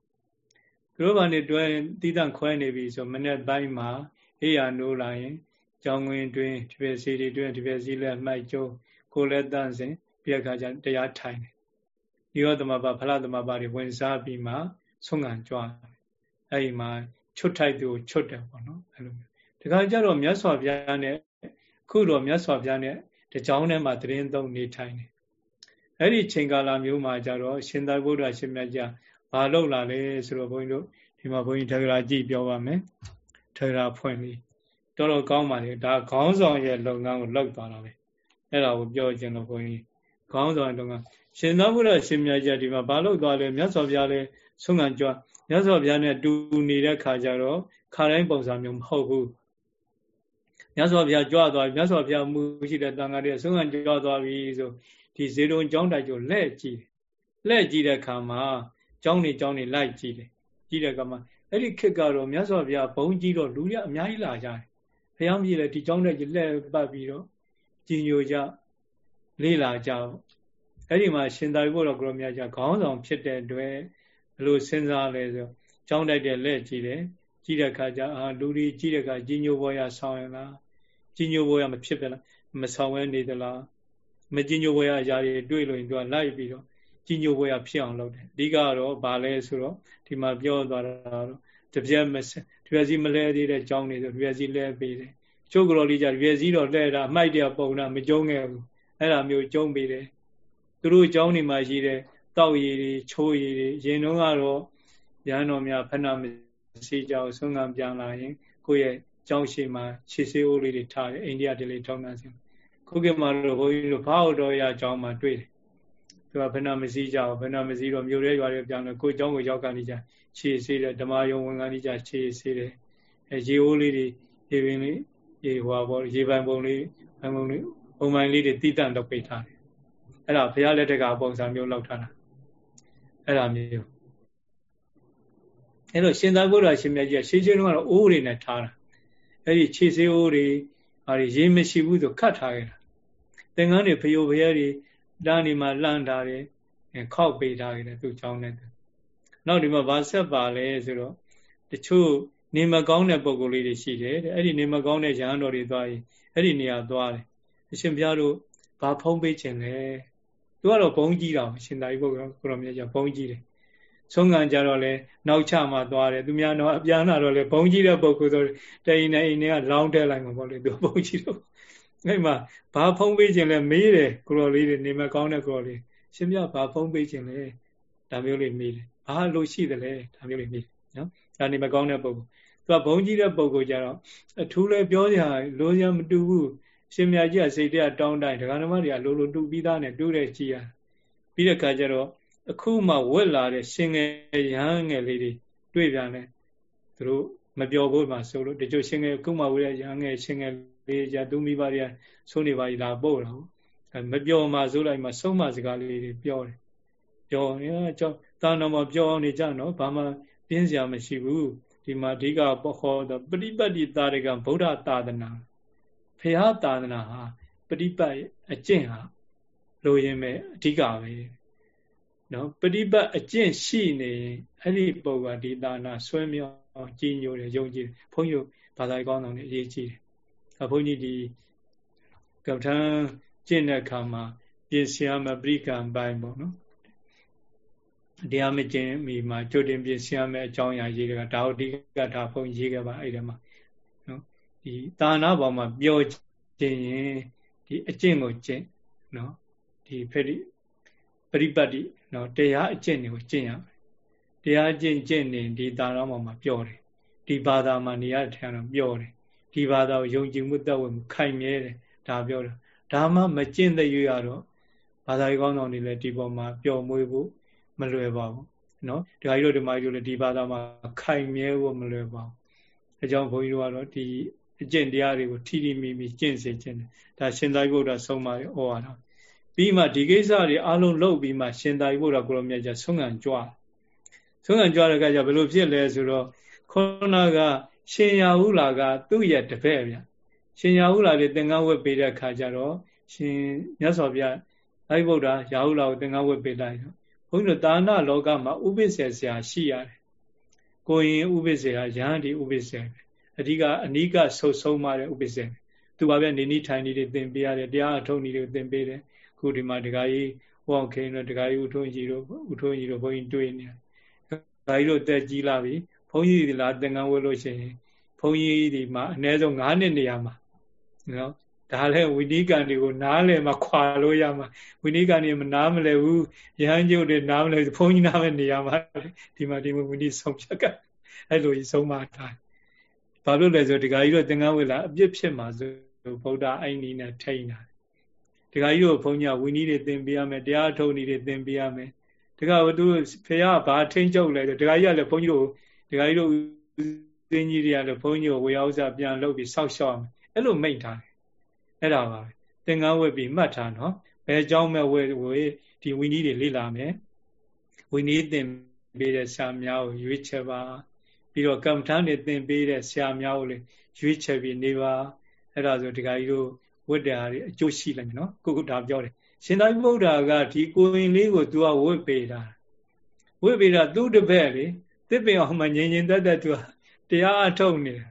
သူတို့ဘာနေတွဲတည်တံ့ခွဲနေပြီဆိုမနေ့ပိုင်းမှာအေးရနိုးလာရင်ကြောင်းငင်တွင်ဒီပဲစီတွေတွင်ဒီပဲစီလက်မှိုက်ကျုံကိုလည်းတန့်စင်ပြီးအခါကျတရားထိုင်တယ်ဒီရောသမဘာဖလားသမဘာတွေဝင်စားပြီးမှ ဆုံးခံကြွားအဲ့ဒီမှာချွတ်ထိုက်သူကိုချွတ်တယ်ပေါ့နော်အဲ့လိုမျိုးဒီခါကျတော့မြတ်စွာဘုရားနဲ့ခုတော့မြတ်စွာဘုရားနဲ့တကြောင်းထဲမှာတရင်သုံးနေထိုင်တယ်အဲ့ဒီချိန်ကာလမျိုးမှာကျတော့ရှင်သာဘုရားရှင်မြတ်ကြီးဘာလုပ်လာလဲဆိုတော့ဘုန်းကြီးတို့ဒီမှာဘုန်းကြီးထေရကြည့်ပြောပါမယ်ထေရဖွင့်ပြီးတော်တော်ကောင်းပါလေဒါခေါင်းဆောင်ရဲ့လုပ်ငန်းကိုလုပ်သွားတာပဲအဲ့ဒါကိုပြောခြင်းလို့ဘုန်းကြီး ခေါင်းဆောင်လုပ်ငန်းရှင်သာဘုရားရှင်မြတ်ကြီးဒီမှာဘာလုပ်သွားလဲမြတ်စွာဘုရားလည်းဆုံးခံကြွမြတ်စွာဘုရားနဲ့တူနေတဲ့ခါကျတော့ခါတိုင်းပုံစံမျိုးမဟုတ်ဘူးမြတ်စွာဘုရားကြွသွားပြီမြတ်စွာဘုရားမူရှိတဲ့တန်ခါတွေဆုံးခံကြွသွားပြီဆိုဒီဇေတုံကျောင်းတိုက်ကိုလှဲ့ကြည့်လှဲ့ကြည့်တဲ့အခါမှာကျောင်းနေကျောင်းနေလိုက်ကြည့်တယ်ကြည့်တဲ့အခါမှာအဲ့ဒီခေတ်ကတော့မြတ်စွာဘုရားဘုံကြီးတော့လူရအများကြီးလာကြတယ်ဘုရားကြီးလည်းဒီကျောင်းတိုက်ကြီးလှဲ့ပတ်ပြီးတော့ကြည်ညိုကြ လေးလာကြပေါ့အဲ့ဒီမှာရှင်သာရိပုတ္တရာကိုရောမြတ်ကြီးခေါင်းဆောင်ဖြစ်တဲ့အတွက်ဘယ်လိုစဉ်းစားလဲဆိုကျောင်းတိုက်တဲ့လက်ကြည့်တယ်ကြည့်တဲ့အခါကျအာလူတွေကြည့်တဲ့အခါကြီးညိုဘောရဆောင်းရလားကြီးညိုဘောရမဖြစ်ပဲလားမဆောင်းဝဲနေသလားမကြီးညိုဘောရအရာတွေတွေ့လို့ရင်သူကလိုက်ပြီးတော့ကြီးညိုဘောရဖြစ်အောင်လုပ်တယ်အဓိကတော့ဗာလဲဆိုတော့ဒီမှာပြောသွားတာတော့တပြက်မစတပြက်စီမလဲသေးတဲ့ကျောင်းတွေဆိုတပြက်စီလဲပေးတယ်ကျုပ်ကတော်လေးကြတပြက်စီတော့လှဲတာအမိုက်တရပုံတာမကျုံးခဲ့ဘူး အဲ့ဒါမျိုးကျုံးပေးတယ်သူတို့ကျောင်းတွေမှာရှိတဲ့တောက်ရည်တွေချိုးရည်တွေရင်တော့ကတော့ရဟန်းတော်များဖဏမစီကြောင်ဆုံးခံပြန်လာရင်ကိုယ့်ရဲ့ကျောင်းရှိမှာခြေဆေးအိုးလေးတွေထားတယ်အိန္ဒိယတွေလေးထောင်းနှံစီခုကမှတော့ဘုန်းကြီးတို့ဘာဟုတ်တော်ရကျောင်းမှာတွေ့တယ်သူကဖဏမစီကြောင်ဖဏမစီတော့မြို့ရဲရွာတွေပြန်လို့ကိုယ်ကျောင်းကိုရောက်ကနေကြခြေဆေးတယ်ဓမ္မယုံဝင်ကနေကြခြေဆေးတယ်အဲရေအိုးလေးတွေရေပင်လေးရေဟွာပေါ့ရေပန်ပုံလေးပန်ပုံလေး ပုံမှန်လေးတွေတီးတန့်တော့ပိတ်ထားတယ်အဲ့ဒါဘုရားလက်ထက်ကပုံစံမျိုးလောက်ထားတာအဲ့ဒါမျိုးအဲ့တော့ရှင်သာဘုရားရှင်မြတ်ကြီးကရှေးရှင်းတော့အိုးတွေနဲ့ထားတာအဲ့ဒီခြေစေးအိုးတွေဟာရေးမရှိဘူးဆိုခတ်ထားခဲ့တာသင်္ကန်းတွေဖယိုဖယဲတွေလမ်းဒီမှာလှမ်းထားတယ်ခောက်ပေးထားခဲ့တယ်သူ့ချောင်းနဲ့နောက်ဒီမှာဗာဆက်ပါလဲဆိုတော့တချို့နေမကောင်းတဲ့ပုံကိုယ်လေးတွေရှိတယ်တဲ့အဲ့ဒီနေမကောင်းတဲ့ရဟန်းတော်တွေသွားရင်အဲ့ဒီနေရာသွားတယ် အရှင်ဘုရားတို့ဘာဖုံးပေးခြင်းလဲသူကတော့ဘုံကြီးတာရှင်သာရိပုတ္တရာကိုရောမြတ်ကြီးဘုံကြီးတယ်ဆုံးခံကြတော့လေနောက်ချမှသွားတယ်သူများတော့အပြန်လာတော့လေဘုံကြီးတဲ့ပုဂ္ဂိုလ်ဆိုတိန်နေအိမ်တွေကလောင်းထဲလိုက်မှာပေါ့လေသူဘုံကြီးတော့အဲ့မှာဘာဖုံးပေးခြင်းလဲမေးတယ်ကိုရောလေးတွေနေမကောင်းတဲ့ကိုရောလေးရှင်ပြဘာဖုံးပေးခြင်းလဲဒါမျိုးလေးမေးတယ်ဘာလို့ရှိတယ်လဲဒါမျိုးလေးမေးတယ်နော်ဒါနေမကောင်းတဲ့ပုံသူကဘုံကြီးတဲ့ပုံကိုကြတော့အထူးလဲပြောကြလိုရမတူဘူး ရှင်မြတ်ကြီးကစိတ်တရတောင်းတိုင်းဒကာနမတွေကလိုလိုတူပြီးသားနဲ့တူတဲ့ကြည်ရပြီးတဲ့ခါကျတော့အခုမှဝက်လာတဲ့ရှင်ငယ်ရဟန်းငယ်လေးတွေတွေ့ပြန်တယ်သူတို့မပြောဘူးမှဆိုလို့တချို့ရှင်ငယ်ခုမှဝက်ရရဟန်းငယ်ရှင်ငယ်လေးကြသူမိဘတွေကဆုံးနေပါလိလာပို့တာဟုတ်မပြောမှဆိုလိုက်မှဆုံးမစကားလေးတွေပြောတယ်ပြောရင်ကြောင့်တာနာမပြောအောင်နေကြနော်ဘာမှပြင်းစရာမရှိဘူးဒီမှာအဓိကပေါ်ခေါ်တော့ပฏิပတ်တိတာရကဗုဒ္ဓသာသနာ ဖះသာသနာဟာပฏิပတ်အကျင့်ဟာလိုရင်ပဲအဓိကပဲနော်ပฏิပတ်အကျင့်ရှိနေရင်အဲ့ဒီပုံကဒီသာနာဆွဲမြောက်ကြီးညိုတယ်ယုံကြည်ဘုန်းကြီးဘာသာကောင်းဆောင်နေအရေးကြီးတယ်အဘုန်းကြီးဒီကပ္ပထံကျင့်တဲ့အခါမှာပြင်ဆင်ရမယ်ပရိကံပိုင်းပေါ့နော်တရားမကျင့်မိမှာကြိုတင်ပြင်ဆင်ရမယ်အကြောင်းအရာရေးတယ်ကဒါဟုတ်ဒီကဒါဘုန်းရေးခဲ့ပါအဲ့ဒါမှာနော် ဒီတာနာပေါ်မှာပြောခြင်းရင်ဒီအကျင့်ကိုကျင့်နော်ဒီဖရိပရိပတ်တိနော်တရားအကျင့်တွေကိုကျင့်ရမယ်တရားကျင့်ကျင့်နေဒီတာနာပေါ်မှာပြောတယ်ဒီဘာသာမှာနေရတဲ့ထံတော့ပြောတယ်ဒီဘာသာကိုယုံကြည်မှုသက်ဝင်ခိုင်မြဲတယ်ဒါပြောတာဒါမှမကျင့်တဲ့ရွရတော့ဘာသာရေးကောင်းဆောင်တွေလည်းဒီပေါ်မှာပျော်မွေးဖို့မလွယ်ပါဘူးနော်ဒကာကြီးတို့ဓမ္မကြီးတို့လည်းဒီဘာသာမှာခိုင်မြဲဖို့မလွယ်ပါဘူးအကြောင်းဘုန်းကြီးတို့ကတော့ဒီ အကျင့်တရားတွေကိုထီထီမိမိကျင့်စေခြင်းဒါရှင်သာရိပုတ္တရာဆုံးမရဩဝါဒပြီးမှဒီကိစ္စတွေအလုံးလုပ်ပြီးမှရှင်သာရိပုတ္တရာကိုလိုမြတ်ကျဆုံးခံကြွဆုံးခံကြွတဲ့အခါကျဘယ်လိုဖြစ်လဲဆိုတော့ခုနကရှင်ရာဟုလာက သူ့ရဲ့တပည့်ဗျရှင်ရာဟုလာလေးသင်္ကန်းဝတ်ပေးတဲ့အခါကျတော့ရှင်မြတ်စွာဘုရားအိဗုဒ္ဓရာဟုလာကိုသင်္ကန်းဝတ်ပေးလိုက်တော့ဘုန်းကြီးတို့တာဏလောကမှာဥပိ္ပစေဆရာရှိရတယ်ကိုရင်ဥပိ္ပစေဟာယဟန်ဒီဥပိ္ပစေပဲ အဓိကအနိကဆုတ်ဆုံးမတဲ့ဥပိ္ပစေပဲသူပါဗျနေနိထိုင်နေတွေသင်ပေးရတယ်တရားအထုံးနေတွေသင်ပေးတယ်ခုဒီမှာဒကာကြီးဟောခင်တို့ဒကာကြီးဥထုံးကြီးတို့ဥထုံးကြီးတို့ဘုန်းကြီးတွေ့နေတယ်ဒကာကြီးတို့တက်ကြီးလာပြီဘုန်းကြီးဒီလာသင်္ကန်းဝတ်လို့ရှိရင်ဘုန်းကြီးဒီမှာအနည်းဆုံး9နှစ်နေရာမှာနော်ဒါလည်းဝိနိကံတွေကိုနားလည်မှခွာလို့ရမှာဝိနိကံတွေမနားမလဲဘူးယဟန်ကျုပ်တွေနားမလဲဘုန်းကြီးနားပဲနေရမှာဒီမှာဒီမှာဝိနိဆုံးဖြတ်ကအဲ့လိုကြီးဆုံးမထား ဘာလို့လဲဆိုဒီကကြီးတို့သင်္ကန်းဝေလာအပြစ်ဖြစ်မှာဆိုဗုဒ္ဓအိုင်နီနဲ့ထိန်းတာဒီကကြီးတို့ဘုန်းကြီးကဝိနည်းတွေသင်ပေးရမယ်တရားထုံးနည်းတွေသင်ပေးရမယ်ဒီကဘသူဖေရဘာထိန်းချုပ်လဲဆိုဒီကကြီးကလည်းဘုန်းကြီးတို့ဒီကကြီးတို့သင်ကြီးတွေကလည်းဘုန်းကြီးကိုဝေယဥစ္စာပြန်လုပ်ပြီးစောက်ရှောက်အောင်အဲ့လိုမိတ်ထားတယ်အဲ့ဒါပါပဲသင်္ကန်းဝတ်ပြီးမှတ်ထားနော်ဘယ်ကြောင်းမဲ့ဝေဝေဒီဝိနည်းတွေလေ့လာမယ်ဝိနည်းသင်ပေးတဲ့ဆရာများကိုရွေးချယ်ပါ ပြီးတော့ကမ္မထာနေသင်ပေးတဲ့ဆရာများကိုလည်းရွေးချယ်ပြီးနေပါအဲ့ဒါဆိုဒီကကြီးတို့ဝတ်တဲ့ဟာတွေအကျိုးရှိလိုက်မယ်နော်ကိုကုဒါပြောတယ်ရှင်သာရိပုတ္တရာကဒီကိုရင်လေးကို तू ကဝတ်ပေးတာဝတ်ပေးတာသူ့တပည့်လေတစ်ပင်အောင်မှငြိမ်ငြိမ်သက်သက် तू တရားအထုတ်နေတယ်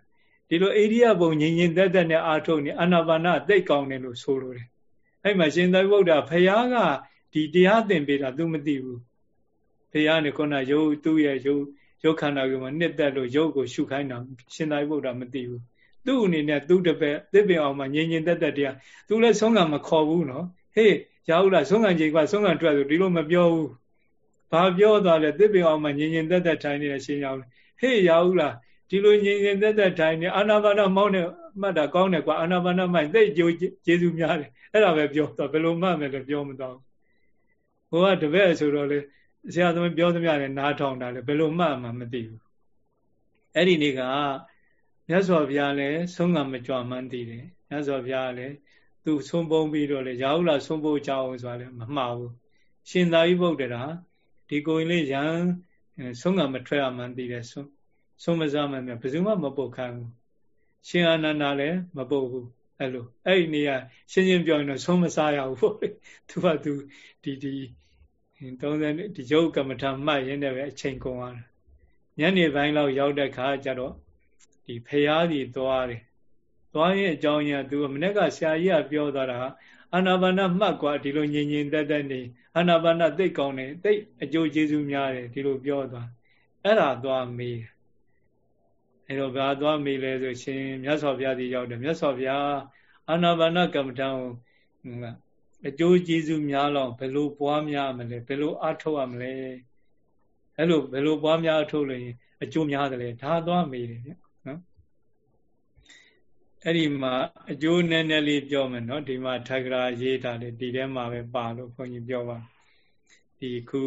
ဒီလိုအိရိယပုံငြိမ်ငြိမ်သက်သက်နဲ့အာထုတ်နေအာနာပါနသိတ်ကောင်းတယ်လို့ဆိုလိုတယ်အဲ့မှာရှင်သာရိပုတ္တရာဖះကဒီတရားသင်ပေးတာ तू မသိဘူးဖះနဲ့ခုနရုပ်သူ့ရဲ့ရုပ် ရုပ်ခန္ဓာကိုယ်မှာနှစ်သက်လို့ရုပ်ကိုရှုခိုင်းတာရှင်သာရိပုတ္တရာမသိဘူးသူ့အနေနဲ့သူ့တပည့်သစ်ပင်အောင်မှာငြိမ်ငြိမ်သက်သက်တရားသူလည်းဆုံးကံမခေါ်ဘူးနော်ဟေးရဟုလားဆုံးကံချိန်ကဆုံးကံထွက်ဆိုဒီလိုမပြောဘူးဘာပြောသွားလဲသစ်ပင်အောင်မှာငြိမ်ငြိမ်သက်သက်ထိုင်နေတဲ့ရှင်ရဟုဟေးရဟုလားဒီလိုငြိမ်ငြိမ်သက်သက်ထိုင်နေအာနာပါနမောင်းနေမှတ်တာကောင်းတယ်ကွာအာနာပါနမိုက်သိကြိုးကျေစုများတယ်အဲ့ဒါပဲပြောတော့ဘယ်လိုမှတ်မယ်လဲပြောမတော့ဘုရားတပည့်ဆိုတော့လေ ဆရာသမီးပြောသမျှလည်းနားထောင်တာလေဘယ်လိုမှတ်မှမသိဘူးအဲ့ဒီနေ့ကမြတ်စွာဘုရားလည်းဆုံးကမကြွမှန်းသိတယ်မြတ်စွာဘုရားလည်းသူဆုံးပုံပြီးတော့လေရာဟုလာဆုံးဖို့ကြောင်းဆိုတာလည်းမမှားဘူးရှင်သာရိပုတ္တရာဒီကိုရင်လေးရန်ဆုံးကမထွက်ရမှန်းသိတယ်ဆုံးဆုံးမစားမှန်းဘယ်သူမှမပုတ်ခိုင်းဘူးရှင်အာနန္ဒာလည်းမပုတ်ဘူးအဲ့လိုအဲ့ဒီနေရာရှင်းရှင်းပြောရင်တော့ဆုံးမစားရဘူးပေါ့လေသူကသူဒီဒီ 30ဒီရုပ်ကမ္မထာမှတ်ရင်းနဲ့ပဲအချိန်ကုန်သွားတယ်ညနေပိုင်းလောက်ရောက်တဲ့ခါကျတော့ဒီဖရာကြီးသွားတယ်သွားရင်အကြောင်းကြီးကသူမနေ့ကဆရာကြီးကပြောသွားတာအာနာပါနမှတ်กว่าဒီလိုငြိမ်ငြိမ်သက်သက်နေအာနာပါနသိကောင်းတယ်သိအကျိုးကျေးဇူးများတယ်ဒီလိုပြောသွားအဲ့ဒါသွားမေးအဲ့တော့ဘာသွားမေးလဲဆိုရှင်မြတ်စွာဘုရားကြီးရောက်တယ်မြတ်စွာဘုရားအာနာပါနကမ္မထံကို အကျိုးကျေးဇူးများလောက်ဘယ်လိုပွားများမလဲဘယ်လိုအားထုတ်ရမလဲအဲ့လိုဘယ်လိုပွားများအထုတ်လို့ရင်အကျိုးများတယ်လေဒါသွားမေးတယ်ဗျနော်အဲ့ဒီမှာအကျိုးနည်းနည်းလေးပြောမယ်နော်ဒီမှာထက္ကရာရေးတာလေဒီထဲမှာပဲပါလို့ခွန်ကြီးပြောပါဒီခု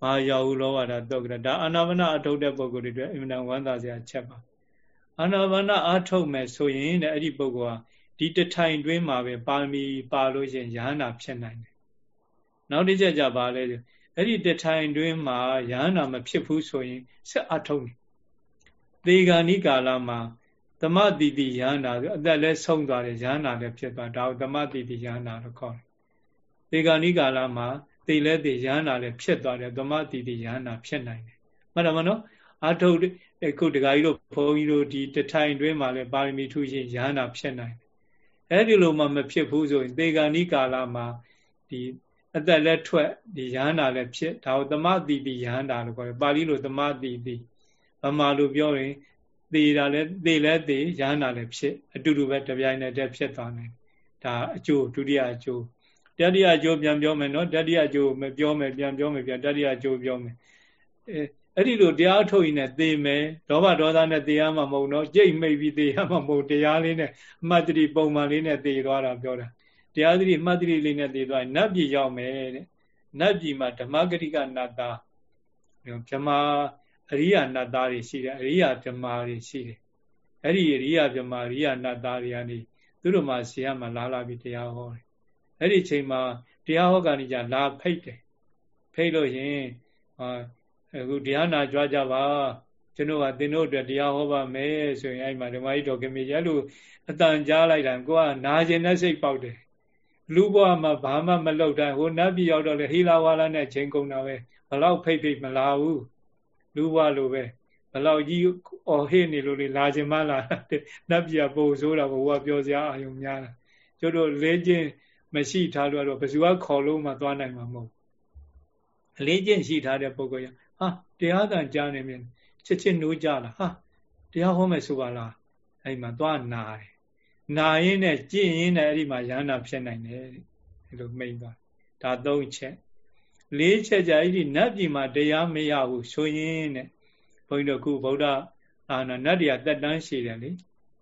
မဟာယာဟုလောဘတာတုတ်ကြဒါအာနာပါနအထုတ်တဲ့ပုဂ္ဂိုလ်တွေအတွက်အင်မတန်ဝမ်းသာစရာချက်ပါအာနာပါနအထုတ်မယ်ဆိုရင်တဲ့အဲ့ဒီပုဂ္ဂိုလ်ဟာ ဒီတထိုင်တွင်းမှာပဲပါရမီပါလို့ရှိရင်ယဟန္တာဖြစ်နိုင်တယ်နောက်တစ်ချက်ကြပါလဲအဲ့ဒီတထိုင်တွင်းမှာယဟန္တာမဖြစ်ဘူးဆိုရင်ဆက်အထုတ်နေသေဂာနိကာလမှာသမတိတိယဟန္တာဆိုအသက်လဲဆုံးသွားတယ်ယဟန္တာလည်းဖြစ်သွားဒါကိုသမတိတိယဟန္တာလို့ခေါ်တယ်သေဂာနိကာလမှာသေလဲသေယဟန္တာလည်းဖြစ်သွားတယ်သမတိတိယဟန္တာဖြစ်နိုင်တယ်မှတ်တယ်မနော်အထုတ်အခုတခါကြီးတို့ဘုန်းကြီးတို့ဒီတထိုင်တွင်းမှာလဲပါရမီထူးရှင်ယဟန္တာဖြစ်နိုင်တယ် အဲ့ဒီလိုမှမဖြစ်ဘူးဆိုရင်သေဂာနိကာလမှာဒီအသက်လက်ထွက်ဒီယဟန္တာလည်းဖြစ်ဒါကိုသမတိတိယဟန္တာလို့ခေါ်တယ်ပါဠိလိုသမတိတိဗမာလိုပြောရင်သေတာလည်းသေလည်းသေယဟန္တာလည်းဖြစ်အတူတူပဲတပြိုင်နက်တည်းဖြစ်သွားနိုင်ဒါအကျိုးဒုတိယအကျိုးတတိယအကျိုးပြန်ပြောမယ်နော်တတိယအကျိုးမပြောမယ်ပြန်ပြောမယ်ပြန်တတိယအကျိုးပြောမယ်အဲ အဲ့ဒီလိုတရားထုတ်ရင်လည်းသေမယ်ဒေါဘဒေါသနဲ့သေရမှာမဟုတ်တော့ကြိတ်မိတ်ပြီးသေရမှာမဟုတ်တရားလေးနဲ့အမှတ်တရပုံမှန်လေးနဲ့သေသွားတာပြောတာတရားသတိမှတ်တရလေးနဲ့သေသွားရင်နတ်ပြည်ရောက်မယ်တဲ့နတ်ပြည်မှာဓမ္မဂတိကနတ်သားဗြမာအရိယာနတ်သားတွေရှိတယ်အရိယာဗြမာတွေရှိတယ်အဲ့ဒီအရိယာဗြမာအရိယာနတ်သားတွေကနေသူတို့မှဆရာမှလာလာပြီးတရားဟောတယ်အဲ့ဒီချိန်မှာတရားဟောကနေကြလာဖိတ်တယ်ဖိတ်လို့ရင်အ ခုတရားနာကြွားကြပါကျွန်တော်ကသင်တို့အတွက်တရားဟောပါမယ်ဆိုရင်အဲ့မှာဓမ္မကြီးတော်ကမေရလို့အတန်ကြားလိုက်တာကိုကနာကျင်တဲ့စိတ်ပေါက်တယ်လူဘဝမှာဘာမှမလုပ်တိုင်းဟိုနတ်ပြည်ရောက်တော့လေဟီလာဝါလာနဲ့ချိန်ကုန်တာပဲဘလောက်ဖိတ်ဖိတ်မလာဘူးလူဘဝလိုပဲဘလောက်ကြီးအော်ဟစ်နေလို့လေလာခြင်းမလာနတ်ပြည်ကပုံဆိုးတာဘဝပြောစရာအာယုံများတာကျတို့လဲခြင်းမရှိထားလို့တော့ဘယ်သူကခေါ်လို့မှသွားနိုင်မှာမဟုတ်အလေးကျင့်ရှိထားတဲ့ပုဂ္ဂိုလ်ရ ဟာတရားတန်ကြားနေမြင်ချစ်ချစ်နိုးကြလားဟာတရားဟောမယ်ဆိုပါလားအဲ့မှာသွားနာတယ်နာရင်းနဲ့ကြင့်ရင်းနဲ့အဲ့ဒီမှာရဟန္တာဖြစ်နိုင်တယ်ဒီလိုမိန်သွားဒါသုံးချက်လေးချက်ကြာအဲ့ဒီနတ်ပြည်မှာတရားမရဘူးဆိုရင်တဲ့ဘုန်းကြီးတို့ခုဗုဒ္ဓအာနာနတ်တရားတက်တန်းရှိတယ်လေ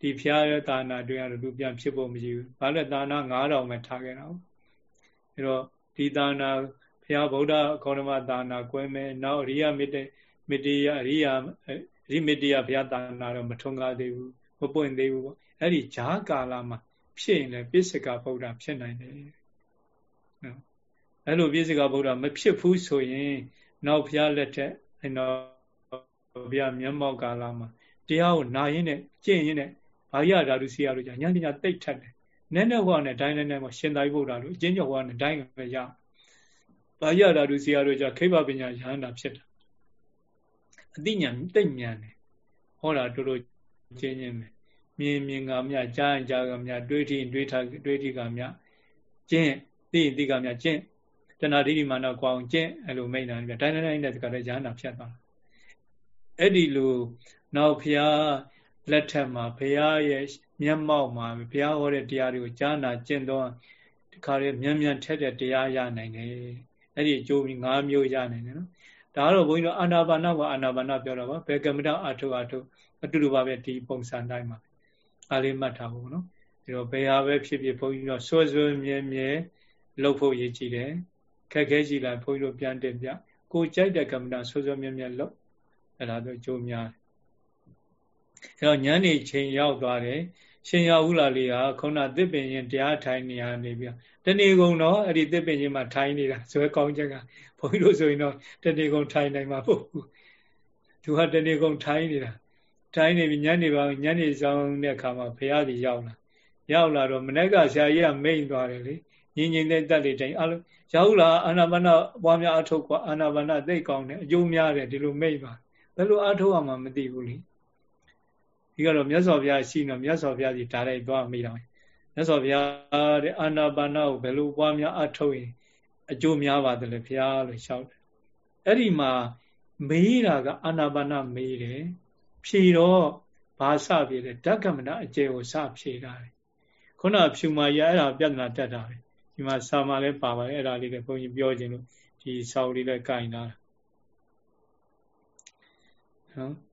ဒီဖျားရတာနာတွင်ရတော့လူပြန်ဖြစ်ဖို့မရှိဘူးဘာလဲတာနာ9000ပဲထားခဲ့တာ။အဲတော့ဒီတာနာ ဖျားဗုဒ္ဓခေါရမတာနာကွဲမယ်နောက်အရိယမေတ္တမေတ္တယအရိယရိမေတ္တယဘုရားတာနာတော့မထွန်းကားသေးဘူးမပွင့်သေးဘူးပေါ့အဲ့ဒီဂျားကာလမှာဖြစ်ရင်လည်းပိစကဗုဒ္ဓဖြစ်နိုင်တယ်နော်အဲ့လိုပိစကဗုဒ္ဓမဖြစ်ဘူးဆိုရင် နောက်ဘုရားလက်ထက်အဲ့တော့ဘုရားမျက်မှောက်ကာလမှာတရားကိုနာရင်းနဲ့ကျင့်ရင်းနဲ့ဘာရဓာတုစီရလို့じゃညဉ့်ညတိတ်ထက်တယ်နည်းနည်းဟောနဲ့ဒိုင်းနဲ့နဲ့ရှင်သာရိပုတ္တရာတို့အချင်းကျော်ဟောနဲ့ဒိုင်းပဲရ ဘာရဓာတုစီရလို့じゃခိဗ္ဗပညာရဟန္တာဖြစ်တာအသိဉာဏ်တိတ်ဉာဏ်တယ်ဟောတာတို့တို့ချင်းချင်းပဲမြင်မြင်ကမြကြားရင်ကြားကမြတွေးထင်တွေးထတွေးထကမြကျင့်သိရင်သိကမြကျင့်တဏှာဒိဋ္ဌိမာနကွာအောင်ကျင့်အဲ့လိုမိတ်တာပြတိုင်းတိုင်းနဲ့တကလည်းရဟန္တာဖြစ်သွားအဲ့ဒီလိုနောက်ဖျားလက်ထက်မှာဘုရားရဲ့မျက်မှောက်မှာဘုရားဟောတဲ့တရားတွေကိုကြားနာကျင့်တော့ဒီခါလေးမြန်မြန်ထက်တဲ့တရားရနိုင်တယ် အဲ့ဒီအကျိုး၅မျိုးရနိုင်တယ်နော်ဒါကတော့ဘုန်းကြီးတို့အာနာပါနကအာနာပါနပြောတာပါဘယ်ကမ္မဋ္ဌအထုအထုအတူတူပါပဲဒီပုံစံတိုင်းပါအားလေးမှတ်ထားဖို့နော်ဒီတော့ဘယ်ဟာပဲဖြစ်ဖြစ်ဘုန်းကြီးတို့ဆွဲဆွဲမြဲမြဲလှုပ်ဖို့ရည်ကြည်တယ်ခက်ခဲကြည်လိုက်ဘုန်းကြီးတို့ပြန်တင်ပြကိုကြိုက်တဲ့ကမ္မဋ္ဌဆွဲဆွဲမြဲမြဲလှုပ်အဲ့ဒါတော့ကြိုးများအဲ့တော့ညနေချိန်ရောက်သွားတယ် ရှင်ရဟုလာလေးကခုနသစ်ပင်ရင်တရားထိုင်နေရနေပြီတဏီကုံတော့အဲ့ဒီသစ်ပင်ရင်မှာထိုင်နေတာဇွဲကောင်းချက်ကဘုန်းကြီးတို့ဆိုရင်တော့တဏီကုံထိုင်နိုင်မှာပေါ့သူကတဏီကုံထိုင်နေတာထိုင်နေပြီညနေပါညနေဆောင်တဲ့အခါမှာဘုရားကြီးရောက်လာရောက်လာတော့မနေ့ကဆရာကြီးကမိန်သွားတယ်လေညင်ညင်တဲ့တက်လေးတိုင်းအလုံးရောက်လာအာနာပါနပွားများအထုတ်ကွာအာနာပါနသိကောင်းတယ်အကျိုးများတယ်ဒီလိုမိတ်ပါဘယ်လိုအထုတ်ရမှာမသိဘူးလေ ဒီကတော့မြတ်စွာဘုရားရှိနေမြတ်စွာဘုရားကြီးဒါလိုက်သွားမိတော့မြတ်စွာဘုရားတဲ့အာနာပါနကိုဘယ်လိုပွားများအထုတ်ရင်အကျိုးများပါတယ်လေဘုရားလို့ရှောက်တယ်အဲ့ဒီမှာမေးတာကအာနာပါနမေးတယ်ဖြေတော့ဘာစဖြေလဲဓကမဏအကျေကိုစဖြေတာလေခုနဖြူမာရအဲ့ဒါပြဿနာတက်တာပဲဒီမှာစာမလည်းပါပါတယ်အဲ့ဒါလေးလည်းဘုန်းကြီးပြောခြင်းလို့ဒီစာအုပ်လေးလည်းကင်လာနော်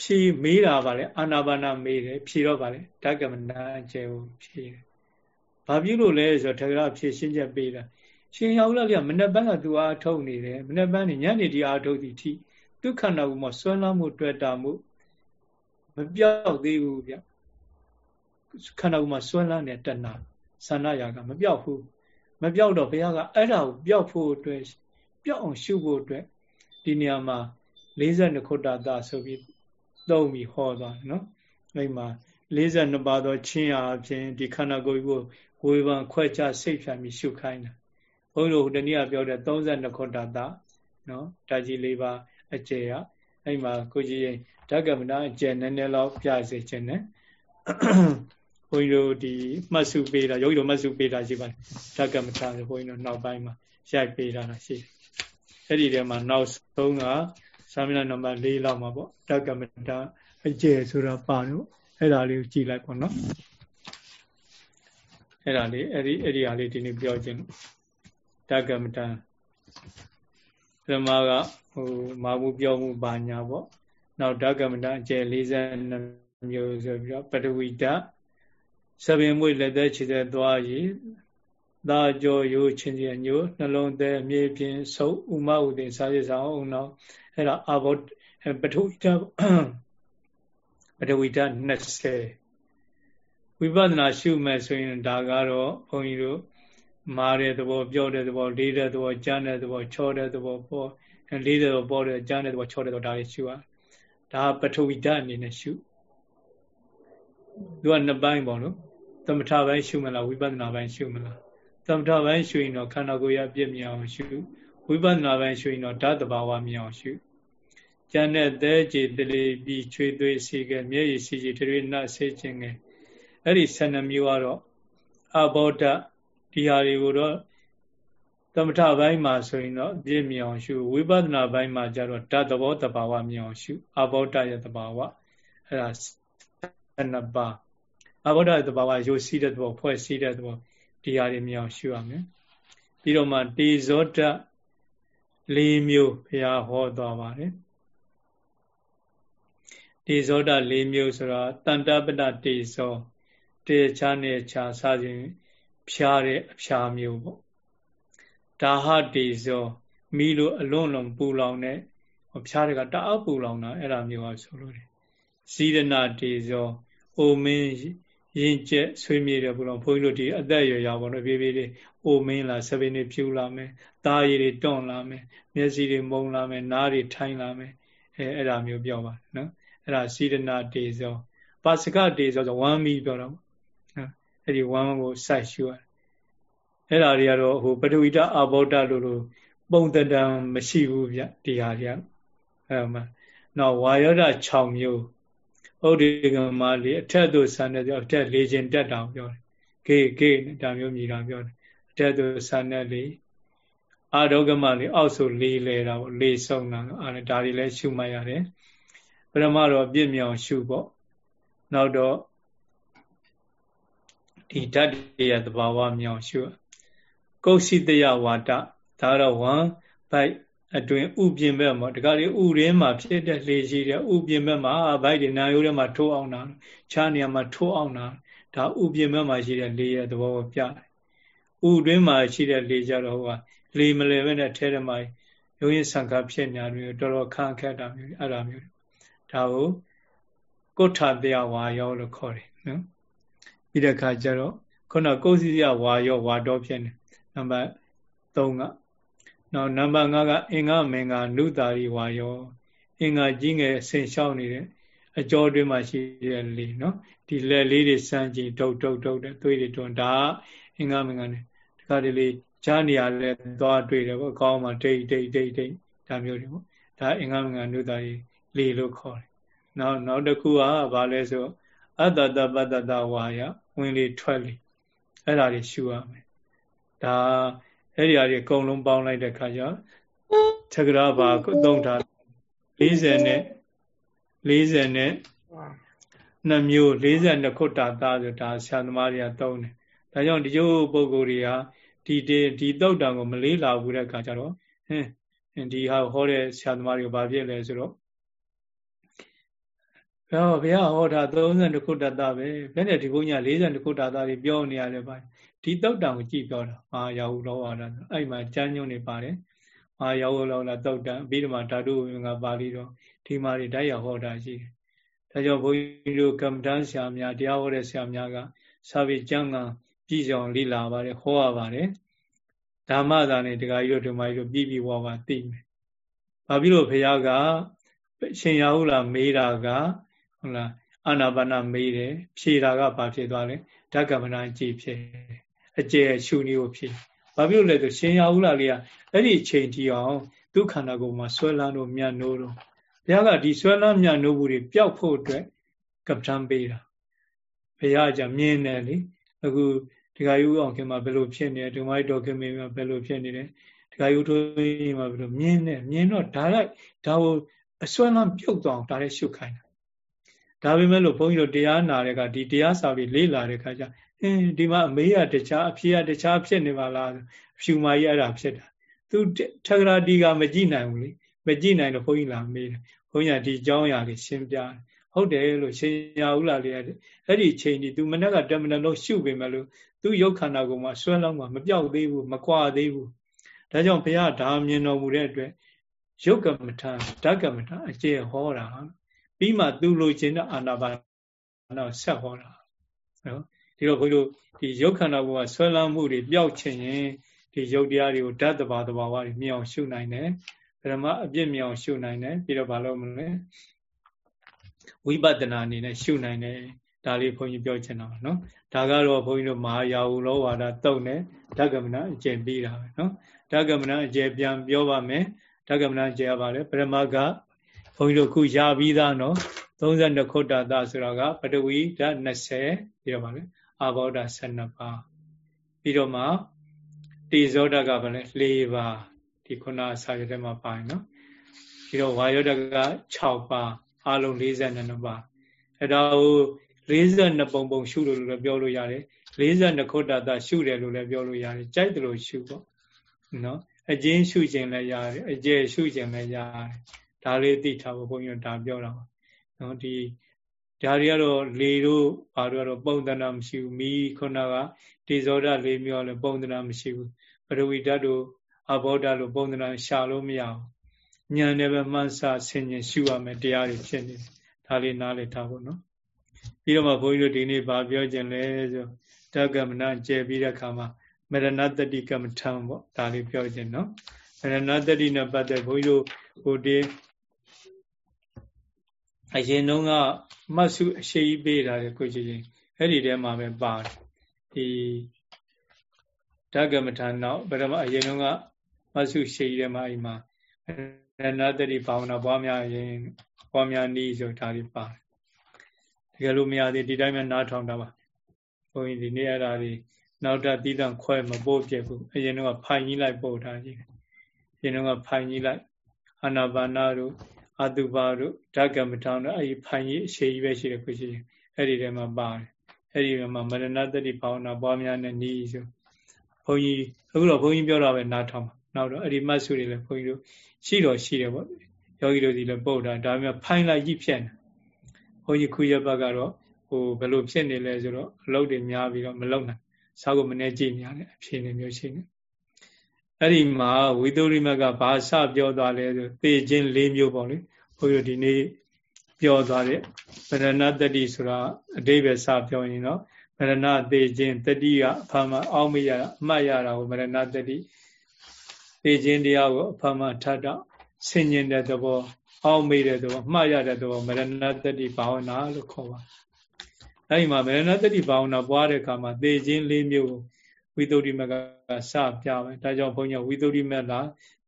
ဖြေမေးတာပါလေအာနာပါနာမေးတယ်ဖြေတော့ပါလေဓကမနာအကျယ်ကိုဖြေတယ်ဘာဖြစ်လို့လဲဆိုတော့ထကရာဖြေရှင်းချက်ပေးတာရှင်ရောက်လာပြမနေ့ပန်းကသူအားထုတ်နေတယ်မနေ့ပန်းညနေဒီအားထုတ်သည်ထိဒုက္ခနာဘူးမဆွဲလာမှုတွေ့တာမှုမပြောက်သေးဘူးဗျခန္ဓာကိုယ်မှာဆွဲလန်းတဲ့တဏှာဆန္ဒရာကမပြောက်ဘူးမပြောက်တော့ဘုရားကအဲ့ဒါကိုပြောက်ဖို့အတွက်ပြောက်အောင်ရှုဖို့အတွက်ဒီနေရာမှာ42ခုတ္တတာဆိုပြီး သုံးပြီးဟောသွားတယ်နော်အဲ့မှာ42ပါးသောချင်းအားဖြင့်ဒီခန္ဓာကိုယ်ကိုဝေဖန်ခွဲခြားစိတ်ဖြာပြီးရှုခိုင်းတာဘုန်းကြီးတို့ဒီနေ့ကပြောတဲ့32ခုတ္တတာနော်တာကြီး၄ပါးအကျယ်ကအဲ့မှာကိုကြီးရင်ဓကမနာအကျယ်နည်းနည်းလောက်ပြစေခြင်းနဲ့ဘုန်းကြီးတို့ဒီမှတ်စုပေးတာယောဂီတို့မှတ်စုပေးတာရှိပါတယ်ဓကမထာဘုန်းကြီးတို့နောက်ပိုင်းမှာရိုက်ပေးတာရှိတယ်အဲ့ဒီထဲမှာနောက်ဆုံးက သာမဏေနံပါတ်၄လောက်မှာပေါ့ဓကမထာအကျယ်ဆိုတာပါလို့အဲ့ဒါလေးကိုကြည်လိုက်ပေါ့နော်အဲ့ဒါလေးအဲ့ဒီအဲ့ဒီဟာလေးဒီနေ့ပြောခြင်းဓကမထာဓမ္မကဟိုမာမှုပြောမှုပါညာပေါ့နောက်ဓကမထာအကျယ်42မျိုးဆိုပြီးတော့ပထဝီဓာတ်ဆပင်မွေလက်သက်ခြေသက်သွားရည်သာကြောရိုးချင်းချင်းညို့နှလုံးသက်အမြည်ဖြင့်ဆုပ်ဥမဥဒေစာရဆောင်အောင်နောက် အဲ့ဒါအဘောပထဝီဓာတ်ပထဝီဓာတ်20ဝိပဿနာရှုမယ်ဆိုရင်ဒါကတော့ဘုန်းကြီးတို့မားတဲ့သဘောပြောတဲ့သဘောလေးတဲ့သဘောကြားတဲ့သဘောချောတဲ့သဘောပေါ်လေးတဲ့သဘောပေါ်တဲ့ကြားတဲ့သဘောချောတဲ့သဘောဒါလေးရှုရဒါပထဝီဓာတ်အနေနဲ့ရှုသူကနှစ်ပိုင်းပေါ့နော်သမထပိုင်းရှုမလားဝိပဿနာပိုင်းရှုမလားသမထပိုင်းရှုရင်တော့ခန္ဓာကိုယ်ရပြည့်မြအောင်ရှု ဝိပဿနာပိုင်းရှုရင်တော့ဓာတ်တဘာဝမြအောင်ရှုကျန်တဲ့သဲကြည်တလေပြီးချွေသွေးစီကမျက်ရည်စီစီတွေနတ်ဆေးခြင်းငယ်အဲ့ဒီ12မျိုးကတော့အဘောဓဒီဟာတွေကိုတော့သမထပိုင်းမှာဆိုရင်တော့ပြည့်မြအောင်ရှုဝိပဿနာပိုင်းမှာကျတော့ဓာတ်သဘောတဘာဝမြအောင်ရှုအဘောဓရဲ့တဘာဝအဲ့ဒါ12ပါးအဘောဓရဲ့တဘာဝရိုးစီးတဲ့သဘောဖွဲ့စည်းတဲ့သဘောဒီဟာတွေမြအောင်ရှုရမယ်ပြီးတော့မှတေဇောဓာတ် ၄မျိုးဘုရားဟောသွားပါတယ်တေဇောဓာတ်၄မျိုးဆိုတော့တန်တပတတေဇောတေချာနဲ့ချာစခြင်းဖြားတဲ့အဖြာမျိုးပေါ့ဒါဟတေဇောမိလို့အလွန်လွန်ပူလောင်တဲ့ဖြားတွေကတအားပူလောင်တာအဲ့ဒါမျိုးပါဆိုလို့တယ်ဇီရဏတေဇောအိုမင်း ရင်ကျက်ဆွေးမြေ့တယ်ဘုရားဘုန်းကြီးတို့ဒီအသက်အရွယ်ရပါတော့ပြေးပြေးလေးအိုမင်းလာဆပင်းတွေဖြူလာမယ်တားရည်တွေတွန့်လာမယ်မျက်စိတွေမုံလာမယ်နားတွေထိုင်းလာမယ်အဲအဲ့ဒါမျိုးပြောပါနော်အဲ့ဒါဇီရဏတေဇောပါစကတေဇောဆိုဝမ်းမီပြောတော့အဲ့ဒီဝမ်းကိုစိုက်ရှုရအဲ့ဒါတွေကတော့ဟိုပထဝီတအဘောဓလို့လို့ပုံတတံမရှိဘူးဗျဒီဟာတွေကအဲ့မှာနောက်ဝါယောဓ6မျိုး ဥဒိကမလေးအထက်သို့ဆန်တဲ့ပြောအထက်လေးခြင်းတက်တာပြောတယ်ဂေဂေဒါမျိုးမြည်တာပြောတယ်အထက်သို့ဆန်တဲ့လေးအာဒုကမလေးအောက်ဆိုလေးလဲတာပေါ့လေးဆုံးတာအဲဒါတွေလည်းရှုမှတ်ရတယ်ပရမတော့ပြည့်မြောင်ရှုပေါ့နောက်တော့ဒီဓာတ်တွေရဲ့သဘာဝမြောင်ရှုကုဋ္စိတယဝါဒဒါတော့ဝမ်ဘိုက် အတွင်ဥပြင်ဘက်မှာတခါလေဥရင်းမှာဖြစ်တဲ့လေရှိတဲ့ဥပြင်ဘက်မှာဘိုက်တွေနာရိုးထဲမှာထိုးအောင်တာခြားနေရာမှာထိုးအောင်တာဒါဥပြင်ဘက်မှာရှိတဲ့လေရဲ့သဘောကိုပြတယ်ဥတွင်းမှာရှိတဲ့လေကြတော့ဟိုကလေမလဲပဲနဲ့ထဲထဲမှာရုံးရဆံခါဖြစ်နေတာမျိုးတော်တော်ခန့်ခက်တာမျိုးအဲ့ဒါမျိုးဒါကိုကုဋ္ဌတရားဝါယောလို့ခေါ်တယ်နော်ပြီးတဲ့အခါကျတော့ခုနကုသိယဝါယောဝါတော်ဖြစ်နေနံပါတ်3က နောက်နံပါတ်5ကအင်္ဂမင်္ဂနုတာရီဝါယောအင်္ဂကြီးငယ်ဆင်လျှောက်နေတဲ့အကျော်တွင်းမှာရှိတဲ့လေနော်ဒီလက်လေးတွေစမ်းကြည့်တုတ်တုတ်တုတ်တဲ့သွေးတွေတွန်းဒါအင်္ဂမင်္ဂနဲ့တခါတလေကြားနေရလဲသွားတွေ့တယ်ပေါ့ကောင်းမှတိတ်တိတ်တိတ်တိတ်ဒါမျိုးတွေပေါ့ဒါအင်္ဂမင်္ဂနုတာရီလေလို့ခေါ်တယ်နောက်နောက်တစ်ခုကဘာလဲဆိုအတ္တတပတ္တတဝါယဝင်လေထွက်လေအဲ့ဒါတွေရှုရမယ်ဒါ အဲ့ဒီအရာတွေအကုန်လုံးပေါင်းလိုက်တဲ့ခါကျသက္ကရာဘာကိုသုံးထား40နဲ့40နဲ့နှစ်မျိုး42ခုတာသားဆိုဒါဆရာသမားတွေကသုံးတယ်ဒါကြောင့်ဒီကျိုးပုဂ္ဂိုလ်တွေကဒီဒီတုတ်တံကိုမလေးလာဘူးတဲ့အခါကျတော့ဟင်းဒီဟာဟောတဲ့ဆရာသမားတွေကဘာဖြစ်လဲဆိုတော့ဘုရားဘုရားဟောတာ32ခုတတပဲဘယ်နဲ့ဒီဘုန်းကြီး42ခုတတတွေပြောနေရတယ်ဗျ ဒီတုတ်တံကိုကြည့်ပြောတာမာယာဟုလောဝါဒအဲ့မှာကျမ်းညွန့်နေပါတယ်မာယာဟုလောဝါဒတုတ်တံပြီးတော့မှဓာတုဝင်ကပါဠိတော်ဒီမှာတွေတိုက်ရဟောတာရှိတယ်ဒါကြောင့်ဘုန်းကြီးတို့ကမ္မဋ္ဌာန်းဆရာများတရားဟောတဲ့ဆရာများကစာပေကျမ်းကပြည်ဆောင်လိလာပါတယ်ဟောရပါတယ်ဓမ္မသာနဲ့ဒကာကြီးတို့ဓမ္မကြီးတို့ပြည်ပြီးဟောပါသိမယ်။ဘာဖြစ်လို့ဘုရားကရှင်ရဟုလားမေးတာကဟုတ်လားအာနာပါနမေးတယ်ဖြေတာကဘာဖြစ်သွားလဲဓကမနာကြည်ဖြစ် အကျယ်ရှုနည်းကိုဖြစ်ဘာဖြစ်လို့လဲဆိုရှင်ရဟုလားလေးကအဲ့ဒီအချိန်တီအောင်ဒုက္ခန္တာကိုမှဆွဲလန်းလို့မြတ်နိုးတော့ဘုရားကဒီဆွဲလန်းမြတ်နိုးမှုတွေပျောက်ဖို့အတွက်ကပ္ပံပေးတာဘုရားကမြင်တယ်လေအခုဒကာယူအောင်ခင်မှာဘယ်လိုဖြစ်နေတယ်ဒုမိုက်တော်ခင်မေမှာဘယ်လိုဖြစ်နေတယ်ဒကာယူထိုးရင်မှာဘယ်လိုမြင်နေမြင်တော့ဒါလိုက်ဒါကိုအစွမ်းလမ်းပြုတ်သွားအောင်ဒါလည်းရှုခိုင်းတာဒါပေမဲ့လို့ဘုန်းကြီးတို့တရားနာတဲ့ကဒီတရားစာပြီးလေးလာတဲ့ခါကျ အင်းဒီမှာအမေးရတခြားအဖေရတခြားဖြစ်နေပါလားဖြူမာကြီးအဲ့ဒါဖြစ်တာသူထကရာတီကမကြည့်နိုင်ဘူးလေမကြည့်နိုင်တော့ဘုန်းကြီးလာမေးတယ်ဘုန်းကြီးကဒီအကြောင်းအရာလေးရှင်းပြတယ်ဟုတ်တယ်လို့ရှင်ရဦးလာလေးအဲ့ဒီချိန်ဒီသူမနေ့ကတမန်လုံးရှုပေမဲ့လို့သူရုပ်ခန္ဓာကိုယ်မှာဆွဲလောင်းမှာမပြောက်သေးဘူးမကွာသေးဘူးဒါကြောင့်ဘုရားဒါမြင်တော်မူတဲ့အတွက်ရုပ်ကမ္မထာဓကမ္မထာအကျေဟောတာပြီးမှသူလိုချင်တဲ့အာနာပါနာဆက်ဟောတာနော် ဒီတော့ဘုန်းကြီးတို့ဒီရုပ်ခန္ဓာကိုယ်ကဆွဲလန်းမှုတွေပျောက်ချင်ရင်ဒီရုပ်တရားတွေကိုဓာတ်တဘာတဘာဝတွေမြင်အောင်ရှုနိုင်တယ်ပရမအပြစ်မြင်အောင်ရှုနိုင်တယ်ပြီးတော့ဘာလို့မလဲဝိပဿနာအနေနဲ့ရှုနိုင်တယ်ဒါလေးဘုန်းကြီးပြောချင်တာနော်ဒါကတော့ဘုန်းကြီးတို့မဟာယာဟုလောဝါဒတုံနဲ့ဓကမဏအကျင့်ပြီးတာပဲနော်ဓကမဏအကျင့်ပြန်ပြောပါမယ်ဓကမဏအကျင့်ရပါလေပရမကဘုန်းကြီးတို့ခုရပြီးသားနော်32ခုတ္တသဆိုတာကပတဝီဓာတ်20ပြီးတော့ပါလေ အာဘောဓာ12ပါးပြီးတော့မှတေဇောဓာတ်ကပါလေ4ပါးဒီခုနအစာရတဲ့မှာပါရင်နော်ပြီးတော့ဝါယောဓာတ်က6ပါးအလုံး42ပါးအဲ့ဒါကို42ပုံပုံရှုလို့လည်းပြောလို့ရတယ်42ခုတ္တသရှုတယ်လို့လည်းပြောလို့ရတယ်ကြိုက်တယ်လို့ရှုပေါ့နော်အကျဉ်းရှုခြင်းလည်းရတယ်အကျယ်ရှုခြင်းလည်းရတယ်ဒါလေးသိထားဖို့ဘုန်းကြီးတို့ဒါပြောတာပါနော်ဒီ ဒါတွေကတော့လေတို့ဘာတို့ကတော့ပုံသဏ္ဍာန်မရှိဘူးမိခုနကတေဇောဓလေးမျိုးလည်းပုံသဏ္ဍာန်မရှိဘူးပရဝိဓာတ်တို့အဘောဓာတ်လို့ပုံသဏ္ဍာန်ရှာလို့မရဘူးဉာဏ်နဲ့ပဲမှန်းဆဆင်ញင်ရှုရမယ်တရားတွေဖြစ်နေတယ်ဒါလေးနားလည်ထားဖို့နော်ပြီးတော့မှဘုန်းကြီးတို့ဒီနေ့ဗာပြောခြင်းလဲဆိုဓကမနာကျဲပြီးတဲ့အခါမှာမရဏတတိကမ္မထံပေါ့ဒါလေးပြောခြင်းနော်မရဏတတိနဲ့ပတ်သက်ဘုန်းကြီးတို့ဟိုဒီ အရင်တုန်းကမတ်စုအရှိကြီးပေးတာလေကိုကြီးချင်းအဲ့ဒီထဲမှာပဲပါတယ်ဒီဓကမထံနောက်ဗရမအရင်တုန်းကမတ်စုရှိကြီးထဲမှာအိမ်မှာမရဏတတိဘာဝနာပွားများရင်ပွားများနည်းဆိုဒါလေးပါတယ်တကယ်လို့မရသေးဒီတိုင်းပဲနားထောင်တာပါဘုန်းကြီးဒီနေ့အဲ့ဒါတွေနောက်ထပ်တည်တံ့ခွဲမပို့ပြဘူးအရင်တော့ဖိုင်ကြီးလိုက်ပို့ထားကြည့်အရင်တော့ဖိုင်ကြီးလိုက်အာနာပါနာတို့ အတုပါတို့ဓကမထောင်တို့အဲ့ဒီဖိုင်ကြီးအရှိကြီးပဲရှိတယ်ခုရှိအဲ့ဒီထဲမှာပါတယ်အဲ့ဒီမှာမရဏတတိဘာဝနာပွားများနဲ့နီးဆိုဘုန်းကြီးအခုတော့ဘုန်းကြီးပြောတာပဲနားထောင်ပါနောက်တော့အဲ့ဒီမတ်စုတွေလည်းဘုန်းကြီးတို့ရှိတော့ရှိတယ်ပေါ့ယောဂီတို့ဒီလည်းပို့တာဒါပေမဲ့ဖိုင်လိုက်ကြီးဖြစ်နေဘုန်းကြီးခုရဘက်ကတော့ဟိုဘယ်လိုဖြစ်နေလဲဆိုတော့အလုပ်တွေများပြီးတော့မလုပ်နိုင်စားကိုမနေကြည့်များတယ်အဖြစ်နေမျိုးရှိနေ အဲ့ဒီမှာဝိသုရိမကဘာစပြောသွားလဲဆိုသေခြင်း၄မျိုးပေါ့လေဘုန်းကြီးဒီနေ့ပြောသွားတဲ့ဗရဏတတိဆိုတာအတိပဲစပြောရင်တော့ဗရဏသေခြင်းတတိကအဖမအောက်မရအမှတ်ရတာကိုဗရဏတတိသေခြင်းတရားကိုအဖမထပ်တော့ဆင်ញင်တဲ့သဘောအောက်မေ့တဲ့သဘောမှားရတဲ့သဘောမရဏတတိဘာဝနာလို့ခေါ်ပါအဲဒီမှာမရဏတတိဘာဝနာပွားတဲ့အခါမှာသေခြင်း၄မျိုး ဝိသုဒ္ဓိမကစပြမယ်ဒါကြောင့်ဘုန်းကြီးဝိသုဒ္ဓိမက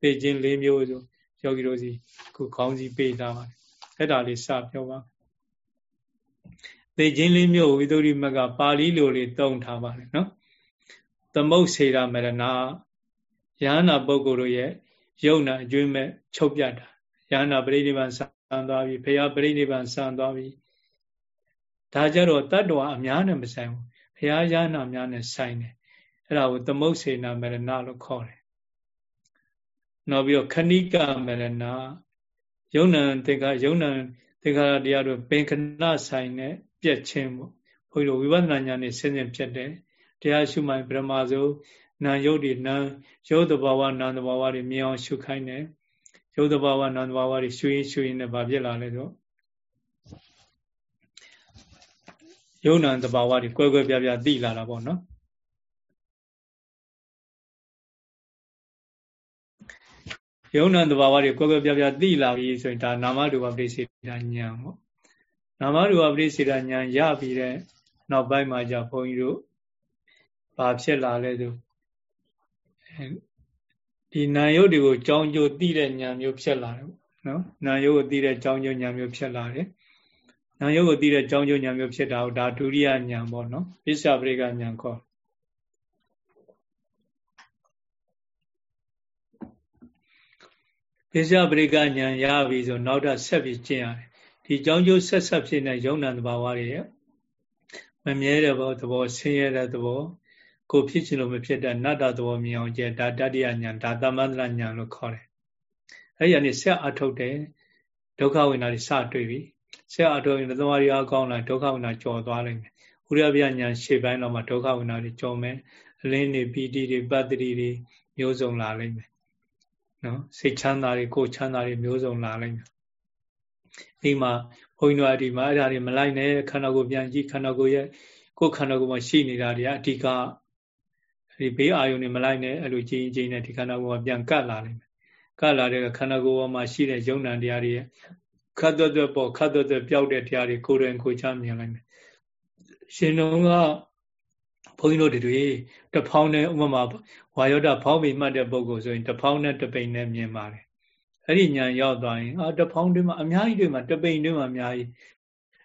သေခြင်း၄မျိုးဆိုယောဂီတို့စီခုခေါင်းစည်းပေးထားပါတယ်အဲ့ဒါလေးစပြောပါသေခြင်း၄မျိုးဝိသုဒ္ဓိမကပါဠိလိုလေးတုံးထားပါတယ်နော်သမုတ်စေရမရဏယဟနာပုဂ္ဂိုလ်တို့ရဲ့ယုံနာအကျွေးမဲ့ချုပ်ပြတာယဟနာပရိနိဗ္ဗာန်ဆံသွားပြီဘုရားပရိနိဗ္ဗာန်ဆံသွားပြီဒါကြတော့တတ္တဝါအများနဲ့မဆိုင်ဘူးဘုရားရဟနာများနဲ့ဆိုင်တယ် အဲ့ဒါကိုသမုတ်စေနာမရဏလို့ခေါ်တယ်နောက်ပြီးတော့ခဏိကမရဏယုံနံသင်္ခါယုံနံသင်္ခါရတရားတို့ပင်ခဏဆိုင်နဲ့ပြက်ချင်းပေါ့ဘုန်းကြီးတို့ဝိပဿနာဉာဏ်နဲ့ဆင်းဆင်းပြက်တယ်တရားရှုမှန်ပရမဇုနာယုတ်တွေနာယုတ်တဘာဝနာတဘာဝတွေမြင်အောင်ရှုခိုင်းတယ်ယုတ်တဘာဝနာတဘာဝတွေရှုရင်ရှုရင်လည်းဗာဖြစ်လာလဲဆိုယုံနာတဘာဝတွေကွဲကွဲပြားပြားသိလာတာပေါ့နော် ယုံနာတဘာဝတွေကွဲကွဲပြားပြားသိလာပြီဆိုရင်ဒါနာမရူပပရိစေတဉာဏ်ပေါ့နာမရူပပရိစေတဉာဏ်ရပြီးတဲ့နောက်ပိုင်းမှာじゃဘုန်းကြီးတို့ဘာဖြစ်လာလဲဆိုဒီနာယုတ်တွေကိုကြောင်းကျိုးသိတဲ့ဉာဏ်မျိုးဖြစ်လာတယ်နော်နာယုတ်ကိုသိတဲ့ကြောင်းကျိုးဉာဏ်မျိုးဖြစ်လာတယ်နာယုတ်ကိုသိတဲ့ကြောင်းကျိုးဉာဏ်မျိုးဖြစ်တာကိုဒါဒုတိယဉာဏ်ပေါ့နော်ပစ္စယပရိကဉာဏ်ခေါ် ပစ္စယပရိကဉာဏ်ရပြီဆိုနောက်တော့ဆက်ပြီးကျင့်ရတယ်ဒီကြောင်းကျိုးဆက်ဆက်ဖြစ်တဲ့ယုံနာတဘာဝတွေရဲ့မမြဲတဲ့ဘောသဘောဆင်းရဲတဲ့သဘောကိုဖြစ်ချင်လို့မဖြစ်တဲ့နတ္တသဘောမြင်အောင်ကျဲဒါတတ္တိယညာဒါသမန္တလညာလို့ခေါ်တယ်။အဲဒီကနေဆက်အထုတ်တယ်ဒုက္ခဝိနာတွေစတွေ့ပြီ။ဆက်အထုတ်ရင်သမာဓိအားကောင်းလာဒုက္ခဝိနာကျော်သွားလိမ့်မယ်။ဥရပြညာရှေ့ပိုင်းတော့မှဒုက္ခဝိနာတွေကျော်မယ်။အလင်းတွေပီတိတွေပတ္တိတွေမျိုးစုံလာလိမ့်မယ်။ နော်စိတ်ချမ်းသာတွေကိုယ်ချမ်းသာတွေမျိုးစုံလာလိမ့်မယ်။ဒီမှာဘုန်းကြီးတို့အဒီမှာအဲ့ဒါတွေမလိုက်နဲ့ခန္ဓာကိုယ်ပြန်ကြည့်ခန္ဓာကိုယ်ရဲ့ကိုယ်ခန္ဓာကိုယ်မှာရှိနေတာတွေအဓိကဒီဘေးအာယုန်တွေမလိုက်နဲ့အဲ့လိုကြီးကြီးနဲ့ဒီခန္ဓာကိုယ်ကပြန်ကတ်လာလိမ့်မယ်ကတ်လာတဲ့ခန္ဓာကိုယ်ပေါ်မှာရှိတဲ့ယုံနံတရားတွေခတ်သွက်သွက်ပေါ်ခတ်သွက်သွက်ပျောက်တဲ့တရားတွေကိုယ်တိုင်ကိုယ်ချမြင်လိုက်မယ်ရှင်တော်က ဘုန်းကြီးတို့တွေတဖောင်းနဲ့ဥပမာဝါယောဒဖောင်းပြီးမှတ်တဲ့ပုံကိုဆိုရင်တဖောင်းနဲ့တပိန်နဲ့မြင်ပါတယ်အဲ့ဒီညာရောက်သွားရင်အာတဖောင်းတွေမှာအများကြီးတွေမှာတပိန်တွေမှာအများကြီး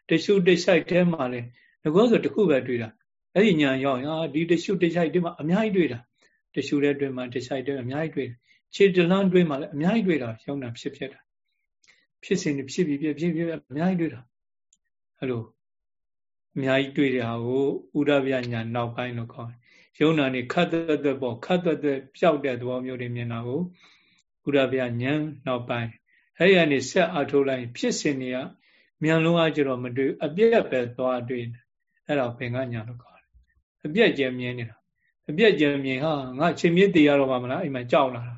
တရှုတဆိုင်တဲမှာလဲငကောဆိုတခုပဲတွေ့တာအဲ့ဒီညာရောက်ရင်အာဒီတရှုတဆိုင်တွေမှာအများကြီးတွေ့တာတရှုတဲ့တွေ့မှာတဆိုင်တွေအများကြီးတွေ့တယ်ခြေတလန်းတွေ့မှာလည်းအများကြီးတွေ့တာရောက်တာဖြစ်ဖြစ်တာဖြစ်စဉ်ဖြစ်ပြီးဖြစ်ဖြစ်ဖြစ်အများကြီးတွေ့တာအဲ့လို အများကြီးတွေ့တဲ့ဟာကိုဥဒဗျညာနောက်ပိုင်းလို့ခေါ်တယ်ယုံနာနေခတ်သက်သက်ပေါ့ခတ်သက်သက်ပျောက်တဲ့သဘောမျိုးတွေမြင်တာကိုဥဒဗျညာနောက်ပိုင်းအဲ့ဒီကနေဆက်အထုတ်လိုက်ဖြစ်စဉ်တွေကမြန်လုံးအားကြတော့မတွေ့အပြက်ပဲသွားတွေ့တယ်အဲ့ဒါဘင်္ဂညာလို့ခေါ်တယ်အပြက်ကျဲမြင်နေတာအပြက်ကျဲမြင်ဟာငါချိန်မြင့်တေရတော့မှမလားအိမ်မှာကြောက်လာတာ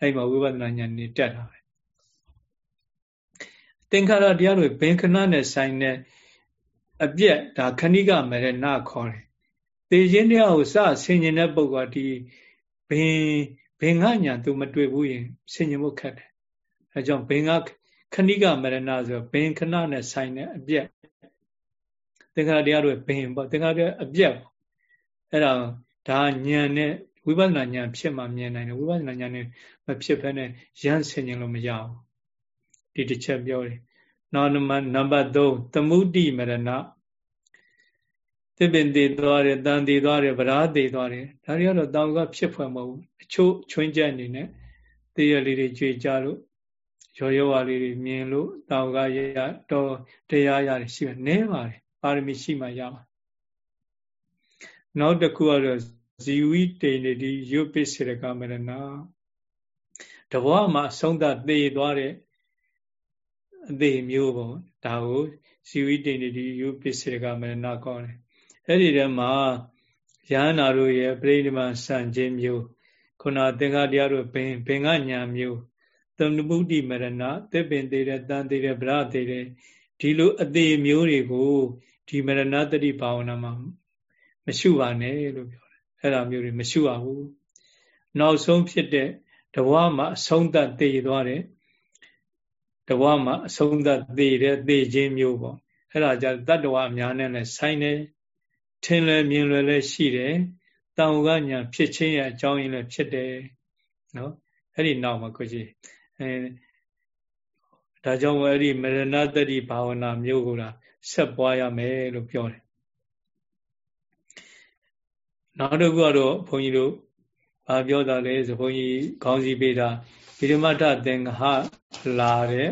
အဲ့မှာဝိပဿနာဉာဏ်နေတက်တာပဲသင်္ခါရတရားတွေဘင်္ခဏနဲ့ဆိုင်တဲ့ အပြက်ဒါခဏိကမရဏခေါ်တယ်တေခြင်းတရားကိုစဆင်ញင်တဲ့ပုဂ္ဂိုလ်ဒီဘင်ဘင်္ဂညာသူမတွေ့ဘူးရင်ဆင်ញင်ဖို့ခက်တယ်အဲကြောင့်ဘင်္ဂခဏိကမရဏဆိုဘင်္ခဏနဲ့ဆိုင်တဲ့အပြက်သင်္ခါရတရားတွေဘင်ပေါ့သင်္ခါရအပြက်ပေါ့အဲ့ဒါဒါဉာဏ်နဲ့ဝိပဿနာဉာဏ်ဖြစ်မှမြင်နိုင်တယ်ဝိပဿနာဉာဏ်နဲ့မဖြစ်ဘဲနဲ့ရမ်းဆင်ញင်လို့မရဘူးဒီတစ်ချက်ပြောတယ်နောက်နံပါတ်3သမုဒိမရဏ သစ်ပင်သေးသွားတယ်တန်သေးသွားတယ်ဗရာသေးသွားတယ်ဒါတွေကတော့တောင်ကဖြစ်ဖွယ်မဟုတ်ဘူးအချို့ချွင်းချက်အနေနဲ့သေးရလေးတွေကြွေကြလို့ရောရောဝါလေးတွေမြင်လို့တောင်ကရတော့တရားရတယ်ရှိမယ်နည်းပါတယ်ပါရမီရှိမှရပါနောက်တစ်ခုကတော့ဇီဝိတေနေတိယုပ္ပစေရကမရဏတဘောမှာအဆုံးသတ်သေသွားတဲ့အသေးမျိုးပေါ့ဒါကိုဇီဝိတေနေတိယုပ္ပစေရကမရဏခေါ်တယ် အဲ့ဒီထဲမှာယဟနာတို့ရဲ့ပြိဋိမဆန့်ခြင်းမျိုးခုနသင်္ဃတရားတို့ဘင်ဘင်ကညာမျိုးသမုဒ္ဓိမရဏသစ်ပင်သေးတဲ့တန်သေးတဲ့ဗရသေးတဲ့ဒီလိုအသေးမျိုးတွေကိုဒီမရဏတတိဘာဝနာမှာမရှုပါနဲ့လို့ပြောတယ်အဲ့ဒါမျိုးတွေမရှုရဘူးနောက်ဆုံးဖြစ်တဲ့တဝါမှာအဆုံးသတ်သေသွားတယ်တဝါမှာအဆုံးသတ်သေတဲ့သေခြင်းမျိုးပေါ့အဲ့ဒါကြတတ္တဝအများနဲ့လည်းဆိုင်တယ် ထင်လည်းမြင်လည်းလည်းရှိတယ်တောင်ကညာဖြစ်ခြင်းရဲ့အကြောင်းရင်းလည်းဖြစ်တယ်နော်အဲ့ဒီနောက်မှာကိုကြီးအဲဒါကြောင့်အဲ့ဒီမရဏတတိဘာဝနာမျိုးကိုဆက်ပွားရမယ်လို့ပြောတယ်နောက်တစ်ခုကတော့ဘုန်းကြီးတို့ဘာပြောတာလဲဆိုဘုန်းကြီးခေါင်းစည်းပေးတာဗိဓမတသင်္ဃလာတဲ့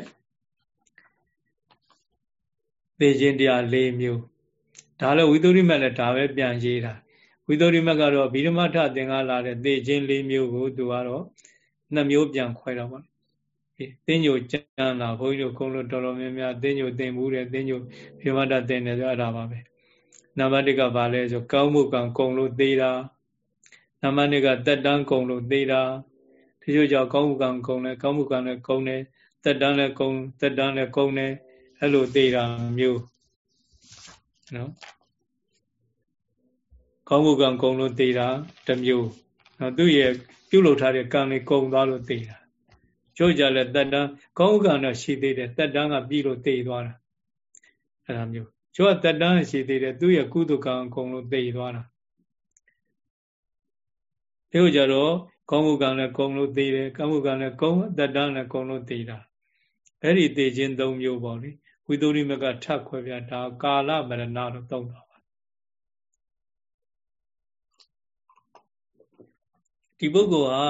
သိခြင်းတရား၄မျိုး ဒါလည်းဝိသုရိမက်လည်းဒါပဲပြန်ရေးတာဝိသုရိမက်ကတော့ဗိဓမထသင်္ကာလာတဲ့သေခြင်း၄မျိုးကိုသူကတော့နှစ်မျိုးပြန်ခွဲတော့ပါသင်ညိုကျမ်းလာဘုန်းကြီးတို့ကုန်းလို့တော်တော်များများသင်ညိုသင်မှုတယ်သင်ညိုဗိဓမထသင်တယ်ဆိုအဲ့ဒါပါပဲနံပါတ်1ကဘာလဲဆိုကောင်းမှုကံကုံလို့သေးတာနံပါတ်2ကတက်တန်းကုံလို့သေးတာဒီလိုကြောင့်ကောင်းမှုကံကုံတယ်ကောင်းမှုကံလည်းကုံတယ်တက်တန်းလည်းကုံတက်တန်းလည်းကုံတယ်အဲ့လိုသေးတာမျိုး နော်ကောင်းမှုကံကုံလို့သေးတာတစ်မျိုးနော်သူ့ရဲ့ပြုလုပ်ထားတဲ့ကံလေးကုံသွားလို့သေးတာကျိုးကြလဲတက်တန်းကောင်းမှုကံတော့ရှိသေးတယ်တက်တန်းကပြီးလို့သေသွားတာအဲ့ဒါမျိုးကျိုးကတက်တန်းရှိသေးတယ်သူ့ရဲ့ကုသကံကုံလို့သေသွားတာဒီလိုကြတော့ကောင်းမှုကံလည်းကုံလို့သေတယ်ကောင်းမှုကံလည်းကုံတက်တန်းလည်းကုံလို့သေတာအဲ့ဒီသေခြင်း၃မျိုးပေါ့လေ ဝိသုရိမကထပ်ခွဲပြဒါကာလမရဏလို့သုံးတာပါဒီပုဂ္ဂိုလ်ဟာ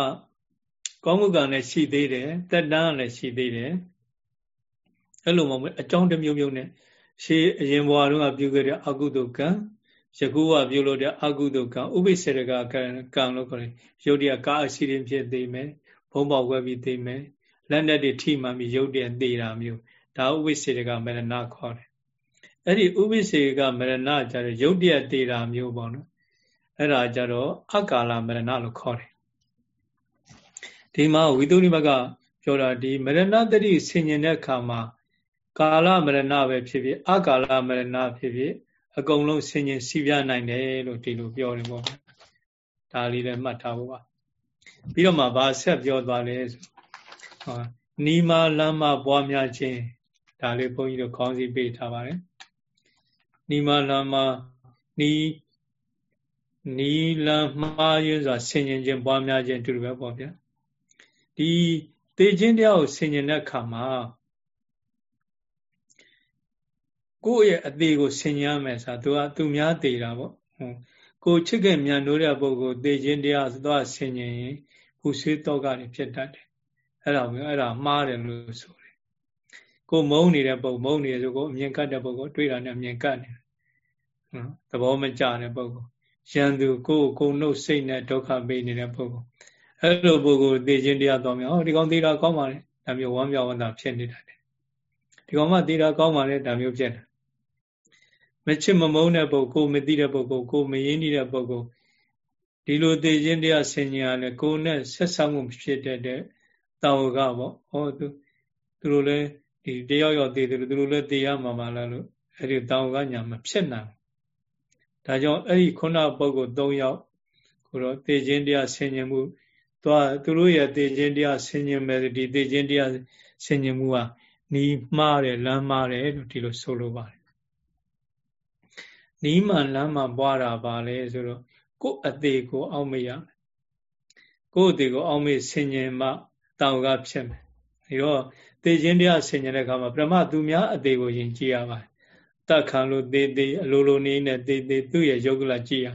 ကောင်းမှုကံလည်းရှိသေးတယ်တက်တန်းလည်းရှိသေးတယ်အဲ့လိုမှမဟုတ်အကြောင်းတစ်မျိုးမျိုးနဲ့ရှေးအရင်ဘဝတုန်းကပြုခဲ့တဲ့အကုသိုလ်ကံယခုကပြုလို့တဲ့အကုသိုလ်ကံဥပိ္ပစေရကကံကံလို့ခေါ်တယ်ရုပ်တရက်ကာအစီရင်ဖြစ်သေးမယ်ဘုံပေါက်ွယ်ပြီးသေးမယ်လက်နဲ့တွေထိမှန်ပြီးရုပ်တရက်သေးတာမျိုး ဒါဥပိ္ပစေရကမရဏခေါ်တယ်အဲ့ဒီဥပိ္ပစေရကမရဏကြတော့ရုပ်တရက်သေးတာမျိုးပေါ့နော်အဲ့ဒါကြတော့အကာလမရဏလို့ခေါ်တယ်ဒီမှာဝိသုရိမကပြောတာဒီမရဏတတိဆင်ញင်တဲ့အခါမှာကာလမရဏပဲဖြစ်ဖြစ်အကာလမရဏဖြစ်ဖြစ်အကုန်လုံးဆင်ញင်စီးပြနိုင်တယ်လို့ဒီလိုပြောတယ်ပေါ့ဒါလေးလည်းမှတ်ထားဖို့ပါပြီးတော့မှဗာဆက်ပြောသွားလဲဆိုဟောနီမာလမ်းမပွားများခြင်း ဒါလေးဘုန်းကြီးတို့ခေါင်းစည်းပေးထားပါတယ်နိမလမနီနီလမှားရစွာဆင်ခြင်ခြင်းပွားများခြင်းအတူတူပဲပေါ့ဗျာဒီတေခြင်းတရားကိုဆင်ခြင်တဲ့အခါမှာကိုယ့်ရဲ့အသေးကိုဆင်ခြင်ရမယ်ဆိုတာသူကသူများသေးတာပေါ့ဟုတ်ကိုချစ်ခင်မြန်လို့တဲ့ပုဂ္ဂိုလ်တေခြင်းတရားဆိုတော့ဆင်ခြင်ရင်ဟူဆွေးတော့ကနေဖြစ်တတ်တယ်အဲ့ဒါမျိုးအဲ့ဒါမှားတယ်လို့ဆို ကိုမုန်းနေတဲ့ပုဂ္ဂိုလ်မုန်းနေဆိုကိုအမြင်ကတ်တဲ့ပုဂ္ဂိုလ်တွေ့တာနဲ့အမြင်ကတ်နေနော်သဘောမကျတဲ့ပုဂ္ဂိုလ်ရန်သူကိုကိုနှုတ်စိတ်နဲ့ဒုက္ခပေးနေတဲ့ပုဂ္ဂိုလ်အဲ့လိုပုဂ္ဂိုလ်သိခြင်းတရားတော်မြောက်ဒီကောင်သိတာကောင်းပါလေဒါမျိုးဝမ်းမြောက်ဝမ်းသာဖြစ်နေတယ်ဒီကောင်မှသိတာကောင်းပါလေဒါမျိုးဖြစ်တယ်မချစ်မမုန်းတဲ့ပုဂ္ဂိုလ်ကိုမသိတဲ့ပုဂ္ဂိုလ်ကိုမရင်းနေတဲ့ပုဂ္ဂိုလ်ဒီလိုသိခြင်းတရားဆင်ញင်ရလဲကိုယ်နဲ့ဆက်ဆံမှုဖြစ်တဲ့တာဝကပေါ့ဟောသူသူတို့လည်း ဒီတယောက်ယောက်သိတယ်လို့သူတို့လည်းသိရမှာမလားလို့အဲ့ဒီတာဝကညာမဖြစ်နိုင်ဒါကြောင့်အဲ့ဒီခုနပုဂ္ဂိုလ်၃ယောက်ကိုတော့သိခြင်းတရားဆင်ញင်မှုသွားသူတို့ရဲ့သိခြင်းတရားဆင်ញင်မယ်ဒီသိခြင်းတရားဆင်ញင်မှုကနီးမှားတယ်လမ်းမှားတယ်လို့ဒီလိုဆိုလိုပါတယ်နီးမှန်လမ်းမှပွားတာပါလေဆိုတော့ကိုယ်အသေးကိုအောက်မရကိုယ်အသေးကိုအောက်မေ့ဆင်ញင်မှတောင်ကဖြစ်မယ်ဒီတော့ သေခြင်းတရားဆင်ញင်တဲ့အခါမှာပရမသူများအသေးကိုယင်ကြည့်ရပါတယ်တတ်ခံလို့သေသေးအလိုလိုနေနဲ့သေသေးသူ့ရဲ့ယုတ်ကလကြည့်ရ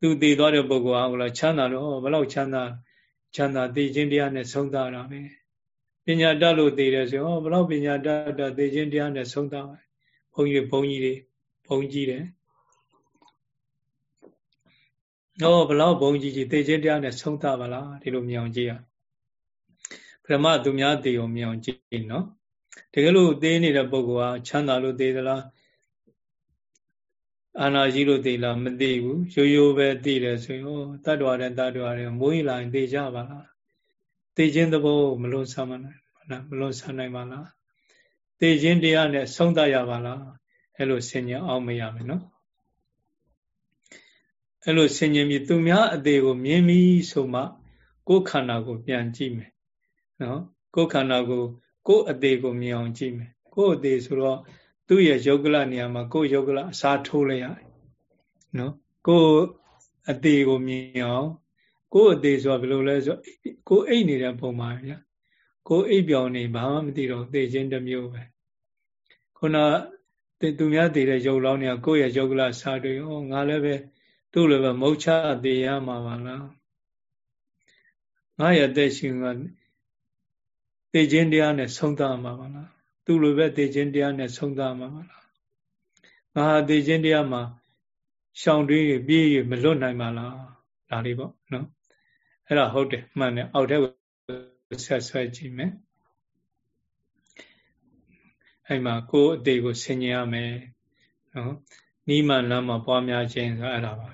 သူသေသွားတဲ့ပုဂ္ဂိုလ်ဟာဘလို့ချမ်းသာတော့ဘလို့ချမ်းသာချမ်းသာသေခြင်းတရားနဲ့ဆုံးတာပဲပညာတတ်လို့သေတယ်ဆိုဟောဘလို့ပညာတတ်တာသေခြင်းတရားနဲ့ဆုံးတာဘုန်းကြီးတွေဘုန်းကြီးတွေဘုန်းကြီးတယ်ဟောဘလောက်ဘုံကြီးကြီးသေခြင်းတရားနဲ့ဆုံးသပါလားဒီလိုမြင်အောင်ကြည့်ရ ပရမသူများသေအောင်မြင်အောင်ကြည့်နော်တကယ်လို့သေနေတဲ့ပုဂ္ဂိုလ်ဟာချမ်းသာလို့သေသလားအာနာကြီးလို့သေလားမသိဘူးရိုးရိုးပဲသိတယ်ဆိုရင်ဟောတတ္တဝါတဲ့တတ္တဝါတဲ့မိုးရင်လာရင်သေကြပါလားသေခြင်းသဘောမလွန်ဆမ်းမနိုင်ဘူးလားမလွန်ဆမ်းနိုင်ပါလားသေခြင်းတရားနဲ့ဆုံးသရပါလားအဲ့လိုဆင်ញံအောင်မရမယ်နော်အဲ့လိုဆင်ញင်ပြီးသူများအသေးကိုမြင်ပြီးဆိုမှကိုယ်ခန္ဓာကိုပြန်ကြည့်မယ် နော်ကိုယ်ခန္ဓာကိုကိုယ်အသေးကိုမြင်အောင်ကြည့်မယ်ကိုယ်အသေးဆိုတော့သူ့ရဲ့ယုတ်ကလနေရာမှာကိုယ်ယုတ်ကလအစားထိုးလိုက်ရတယ်နော်ကိုယ်အသေးကိုမြင်အောင်ကိုယ်အသေးဆိုတာဘယ်လိုလဲဆိုကိုယ်အိတ်နေတဲ့ပုံမှာဗျာကိုယ်အိတ်ပြောင်နေဘာမှမသိတော့သေခြင်းတစ်မျိုးပဲခုနသူများတည်တဲ့ရုပ်လောင်းတွေကကိုယ့်ရဲ့ယုတ်ကလစားတွေဟောငါလည်းပဲသူ့လည်းပဲမုတ်ချသေးရမှာပါလားငါရဲ့အသက်ရှင်က သေခြင်းတရားနဲ့ဆုံးသမှာပါလားသူ့လိုပဲသေခြင်းတရားနဲ့ဆုံးသမှာပါလားငါဟာသိခြင်းတရားမှာရှောင်တွေးပြေးမလွတ်နိုင်ပါလားဒါလေးပေါ့နော်အဲ့ဒါဟုတ်တယ်မှန်တယ်အောက်ထက်ဆက်ဆွဲကြည့်မယ်အဲ့မှာကိုယ်အသေးကိုဆင်ញင်ရမယ်နော်နိမလမ်းမှာပွားများခြင်းဆိုအဲ့ဒါပါ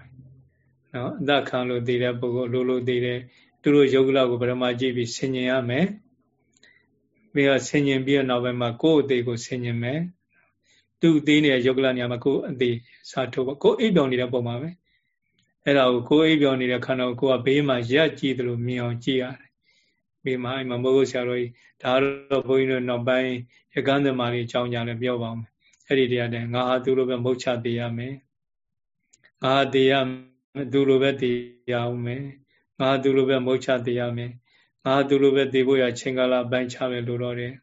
နော်အသက်ခံလို့တည်တဲ့ပုဂ္ဂိုလ်လိုလိုတည်တဲ့သူတို့ယုတ်ကလကိုပရမကြည့်ပြီးဆင်ញင်ရမယ် ပြီးတော့ဆင်ញင်ပြီးတော့နောက်ပိုင်းမှာကိုယ်အသေးကိုဆင်ញင်မယ်သူ့သေးနေတဲ့ယုတ်ကလနေရာမှာကိုယ်အသေးစာထုတ်ပါကိုယ်အိပ်ပြောင်နေတဲ့ပုံမှာပဲအဲ့ဒါကိုကိုယ်အိပ်ပြောင်နေတဲ့ခန္ဓာကိုကိုယ်ကဘေးမှာရက်ကြည့်သလိုမြင်အောင်ကြည့်ရတယ်ဘေးမှာအဲ့မှာမဟုတ်ဆရာတော်ကြီးဒါတော့ဘုန်းကြီးတို့နောက်ပိုင်းရကန်းသမားတွေအကြောင်းကြားလည်းပြောပါမယ်အဲ့ဒီတရားတဲ့ငါဟာသူလိုပဲမုတ်ချသေးရမယ်ငါဟာသေးရသူလိုပဲသေးရအောင်မယ်ငါဟာသူလိုပဲမုတ်ချသေးရမယ် ငါဟာသူလိုပဲသေးဖို့ရချိန်ကာလပိုင်းခြားမယ်လို့တော့တယ်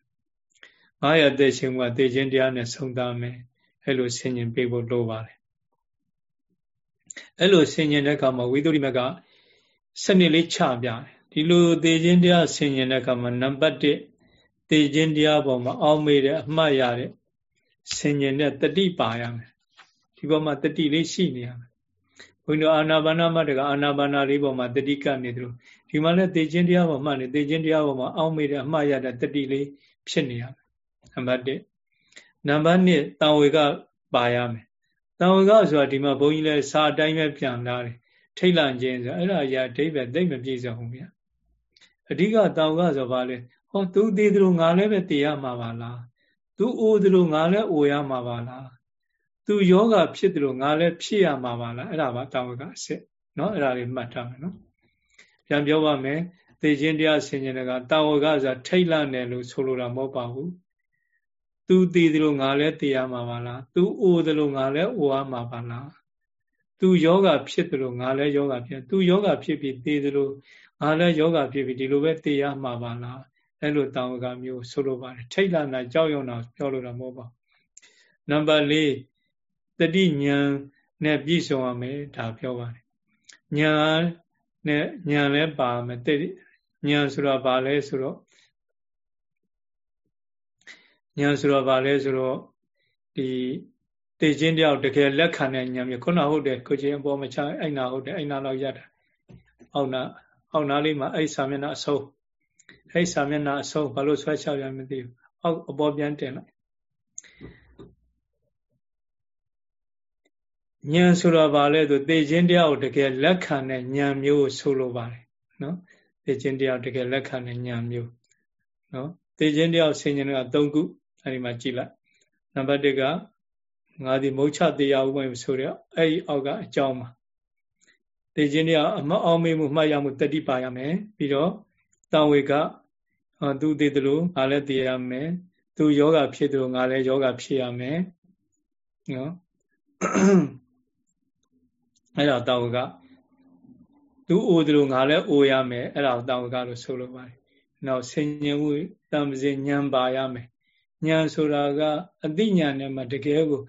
ငါရတဲ့ချိန်ကသေခြင်းတရားနဲ့ဆုံးသားမယ်အဲ့လိုဆင်ញင်ပေးဖို့လိုပါတယ်အဲ့လိုဆင်ញင်တဲ့အခါမှာဝိသုရိမကစနစ်လေးချပြတယ်ဒီလိုသေခြင်းတရားဆင်ញင်တဲ့အခါမှာနံပါတ်1သေခြင်းတရားပေါ်မှာအောင်းမေးတဲ့အမှတ်ရတဲ့ဆင်ញင်တဲ့တတိပါရမယ်ဒီပေါ်မှာတတိလေးရှိနေရမယ် ဘုန်းကြီးတို့အာနာပါနာမတကအာနာပါနာလေးပေါ်မှာတတိကပ်နေသလိုဒီမှာလည်းသေခြင်းတရားပေါ်မှနေသေခြင်းတရားပေါ်မှာအောင်းမေးတဲ့အမှတ်ရတဲ့တတိလေးဖြစ်နေရမယ်နံပါတ်1နံပါတ်2တံဝေကပါရမယ်တံဝေကဆိုတာဒီမှာဘုန်းကြီးလည်းစာအတိုင်းပဲပြန်လာတယ်ထိတ်လန့်ခြင်းဆိုအဲ့ဒါကြီးအဓိပ္ပာယ်သိမ့်မပြည့်စုံဘူးဗျအဓိကတံဝေကဆိုပါလေဟောသူသေးသလိုငါလည်းပဲတည်ရမှာပါလားသူအိုးသလိုငါလည်းအိုရမှာပါလား သူယောဂဖြစ်တယ်လို့ငါလည်းဖြစ်ရမှာပါလားအဲ့ဒါပါတာဝကအစစ်နော်အဲ့ဒါလေးမှတ်ထားမယ်နော်ပြန်ပြောပါမယ်သိချင်းတရားဆင်ခြင်ကတာဝကဆိုတာထိတ်လန့်တယ်လို့ဆိုလိုတာမဟုတ်ပါဘူးသူတည်တယ်လို့ငါလည်းတည်ရမှာပါလားသူအိုတယ်လို့ငါလည်းအိုရမှာပါလားသူယောဂဖြစ်တယ်လို့ငါလည်းယောဂဖြစ်သူယောဂဖြစ်ပြီးတည်တယ်လို့ငါလည်းယောဂဖြစ်ပြီးဒီလိုပဲတည်ရမှာပါလားအဲ့လိုတာဝကမျိုးဆိုလိုပါတယ်ထိတ်လန့်တာကြောက်ရွံ့တာပြောလို့တာမဟုတ်ပါဘူးနံပါတ်၄ တတိညာနဲ့ပြည့်စုံရမယ်ဒါပြောပါတယ်ညာနဲ့ညာလည်းပါမယ်တတိညာဆိုတာဘာလဲဆိုတော့ညာဆိုတော့ဘာလဲဆိုတော့ဒီတေခြင်းတယောက်တကယ်လက်ခံတဲ့ညာမျိုးခုနဟုတ်တယ်ကိုချင်းအပေါ်မချအဲ့နာဟုတ်တယ်အဲ့နာတော့ရတာအောက်နာအောက်နာလေးမှာအဲ့ဆာမျက်နှာအဆုံးအဲ့စာမျက်နှာအဆုံးဘာလို့ဆွဲချရမသိဘူးအောက်အပေါ်ပြန်တင်လိုက် ဉာဏ်ဆိုတော့ဗာလဲဆိုသေခြင်းတရားကိုတကယ်လက်ခံတဲ့ဉာဏ်မျိုးကိုဆိုလိုပါတယ်နော်သေခြင်းတရားတကယ်လက်ခံတဲ့ဉာဏ်မျိုးနော်သေခြင်းတရားဆင်ញင်က၃ခုအဲဒီမှာကြည့်လိုက်နံပါတ်၁ကငါဒီမုတ်ချတရားဥပ္ပယဆိုတော့အဲ့ဒီအောက်ကအကြောင်းပါသေခြင်းတရားအမအောင်မေးမှုမှတ်ရမှုတတိပါရမယ်ပြီးတော့တံဝေကသူသိတယ်လို့ငါလည်းသိရမယ်သူယောဂဖြစ်တယ်လို့ငါလည်းယောဂဖြစ်ရမယ်နော် အဲ့ဒါတောဝကသူအိုတယ်လို့ငါလည်းအိုရမယ်အဲ့ဒါတောဝကလို့ဆိုလိုပါတယ်နောက်ဆင်ញင်မှုတမစင်ညံပါရမယ်ညံဆိုတာကအသိဉာဏ်နဲ့မှတကယ်ကို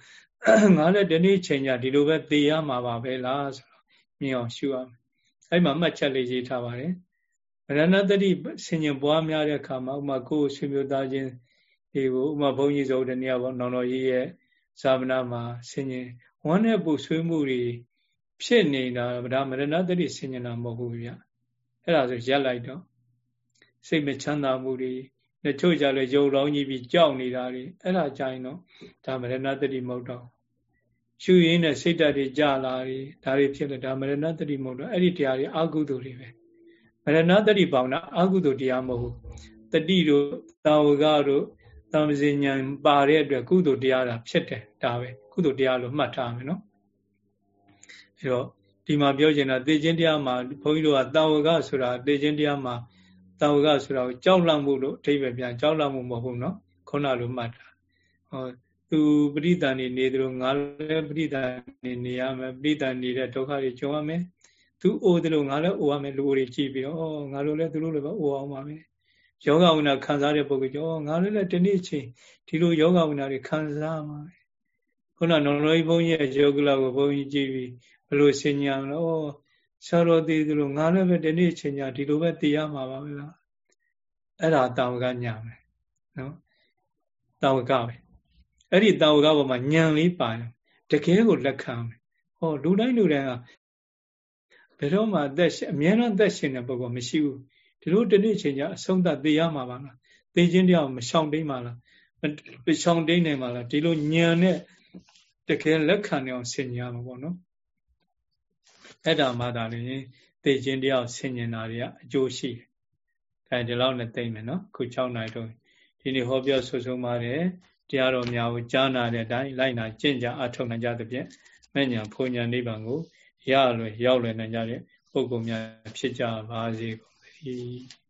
ငါလည်းဒီနေ့ချိန်ကြဒီလိုပဲသိရမှာပါပဲလားဆိုတော့မြင်အောင်ရှုရမယ်အဲ့မှာမှတ်ချက်လေးရေးထားပါတယ်ဗရဏတတိဆင်ញင်ပွားများတဲ့အခါမှာဥမာကိုယ်ဆွေမျိုးသားချင်းဒီကိုဥမာဘုန်းကြီးဆိုတဲ့နေရာပေါ့နောင်တော်ကြီးရဲ့ဇာမနာမှာဆင်ញင်ဝမ်းနဲ့ပူဆွေးမှုတွေ ဖြစ်နေတာဗဒါမရဏတတိဆင်ញင်တာမဟုတ်ဘူးဗျအဲ့ဒါဆိုရက်လိုက်တော့စိတ်မချမ်းသာမှုတွေတချို့ကြလဲယုံလောင်းကြီးပြီးကြောက်နေတာတွေအဲ့ဒါကြရင်တော့ဒါမရဏတတိမဟုတ်တော့ရှုရင်းနဲ့စိတ်ဓာတ်တွေကြလာတွေဒါတွေဖြစ်တယ်ဒါမရဏတတိမဟုတ်တော့အဲ့ဒီတရားတွေအကုသိုလ်တွေပဲမရဏတတိပေါင်းတာအကုသိုလ်တရားမဟုတ်ဘူးတတိတို့တာဝကတို့တမဇဉဏ်ပါတဲ့အတွက်ကုသိုလ်တရားတာဖြစ်တယ်ဒါပဲကုသိုလ်တရားလို့မှတ်ထားမယ်နော် အဲတော့ဒီမှာပြောချင်တာသေခြင်းတရားမှာဘုန်းကြီးတို့ကတာဝကဆိုတာသေခြင်းတရားမှာတာဝကဆိုတာကိုကြောက်လန့်မှုလို့အဓိပ္ပာယ်ပြန်ကြောက်လန့်မှုမဟုတ်ဘူးနော်ခုနလိုမှတ်တာဟောသူပရိသန်နေနေသလိုငါလည်းပရိသန်နေနေရမယ်ပရိသန်နေတဲ့ဒုက္ခတွေကြုံရမယ်သူအိုတယ်လို့ငါလည်းအိုရမယ်လူတွေကြည့်ပြီးတော့ဩငါတို့လည်းသူတို့လည်းပဲအိုအောင်ပါမယ်ယောဂဝိနာခံစားတဲ့ပုဂ္ဂိုလ်ကြောငါလည်းလည်းဒီနေ့ချင်းဒီလိုယောဂဝိနာတွေခံစားမှာပဲခုနနော်လောဘုန်းကြီးရဲ့ယောဂလကိုဘုန်းကြီးကြည့်ပြီး ဘလို့ဆင်ညာလို့ဆရာတော်သေးတယ်လို့ငါလည်းပဲဒီနေ့ချင်းညာဒီလိုပဲသိရမှာပါပဲလားအဲ့ဒါတာဝကညာပဲနော်တာဝကပဲအဲ့ဒီတာဝကပေါ်မှာညံလေးပါတယ်တကယ်ကိုလက်ခံမယ်ဟောလူတိုင်းလူတိုင်းကဘယ်တော့မှအသက်အမြဲတမ်းအသက်ရှင်တဲ့ပုဂ္ဂိုလ်မရှိဘူးဒီလိုတနေ့ချိန်ကျအဆုံးသတ်သေရမှာပါလားသေခြင်းတရားမရှောင်တိန်ပါလားမရှောင်တိန်နိုင်ပါလားဒီလိုညံနဲ့တကယ်လက်ခံနေအောင်ဆင်ញရမှာပေါ့နော် အဲ့ဒါမှသာလေသေခြင်းတရားဆင်ញင်တာတွေကအကျိုးရှိတယ်အဲဒီလောက်နဲ့သိမ့်မယ်နော်ခု6နိုင်တော့ဒီနေ့ဟောပြောဆွဆုံးပါတယ်တရားတော်များကိုကြားနာတဲ့အတိုင်းလိုက်နာကျင့်ကြအထောက်နိုင်ကြသဖြင့်မဲ့ညာဖုန်ညာနိဗ္ဗာန်ကိုရလွယ်ရောက်လွယ်နိုင်ကြတဲ့ပုဂ္ဂိုလ်များဖြစ်ကြပါစေကုန်သတည်း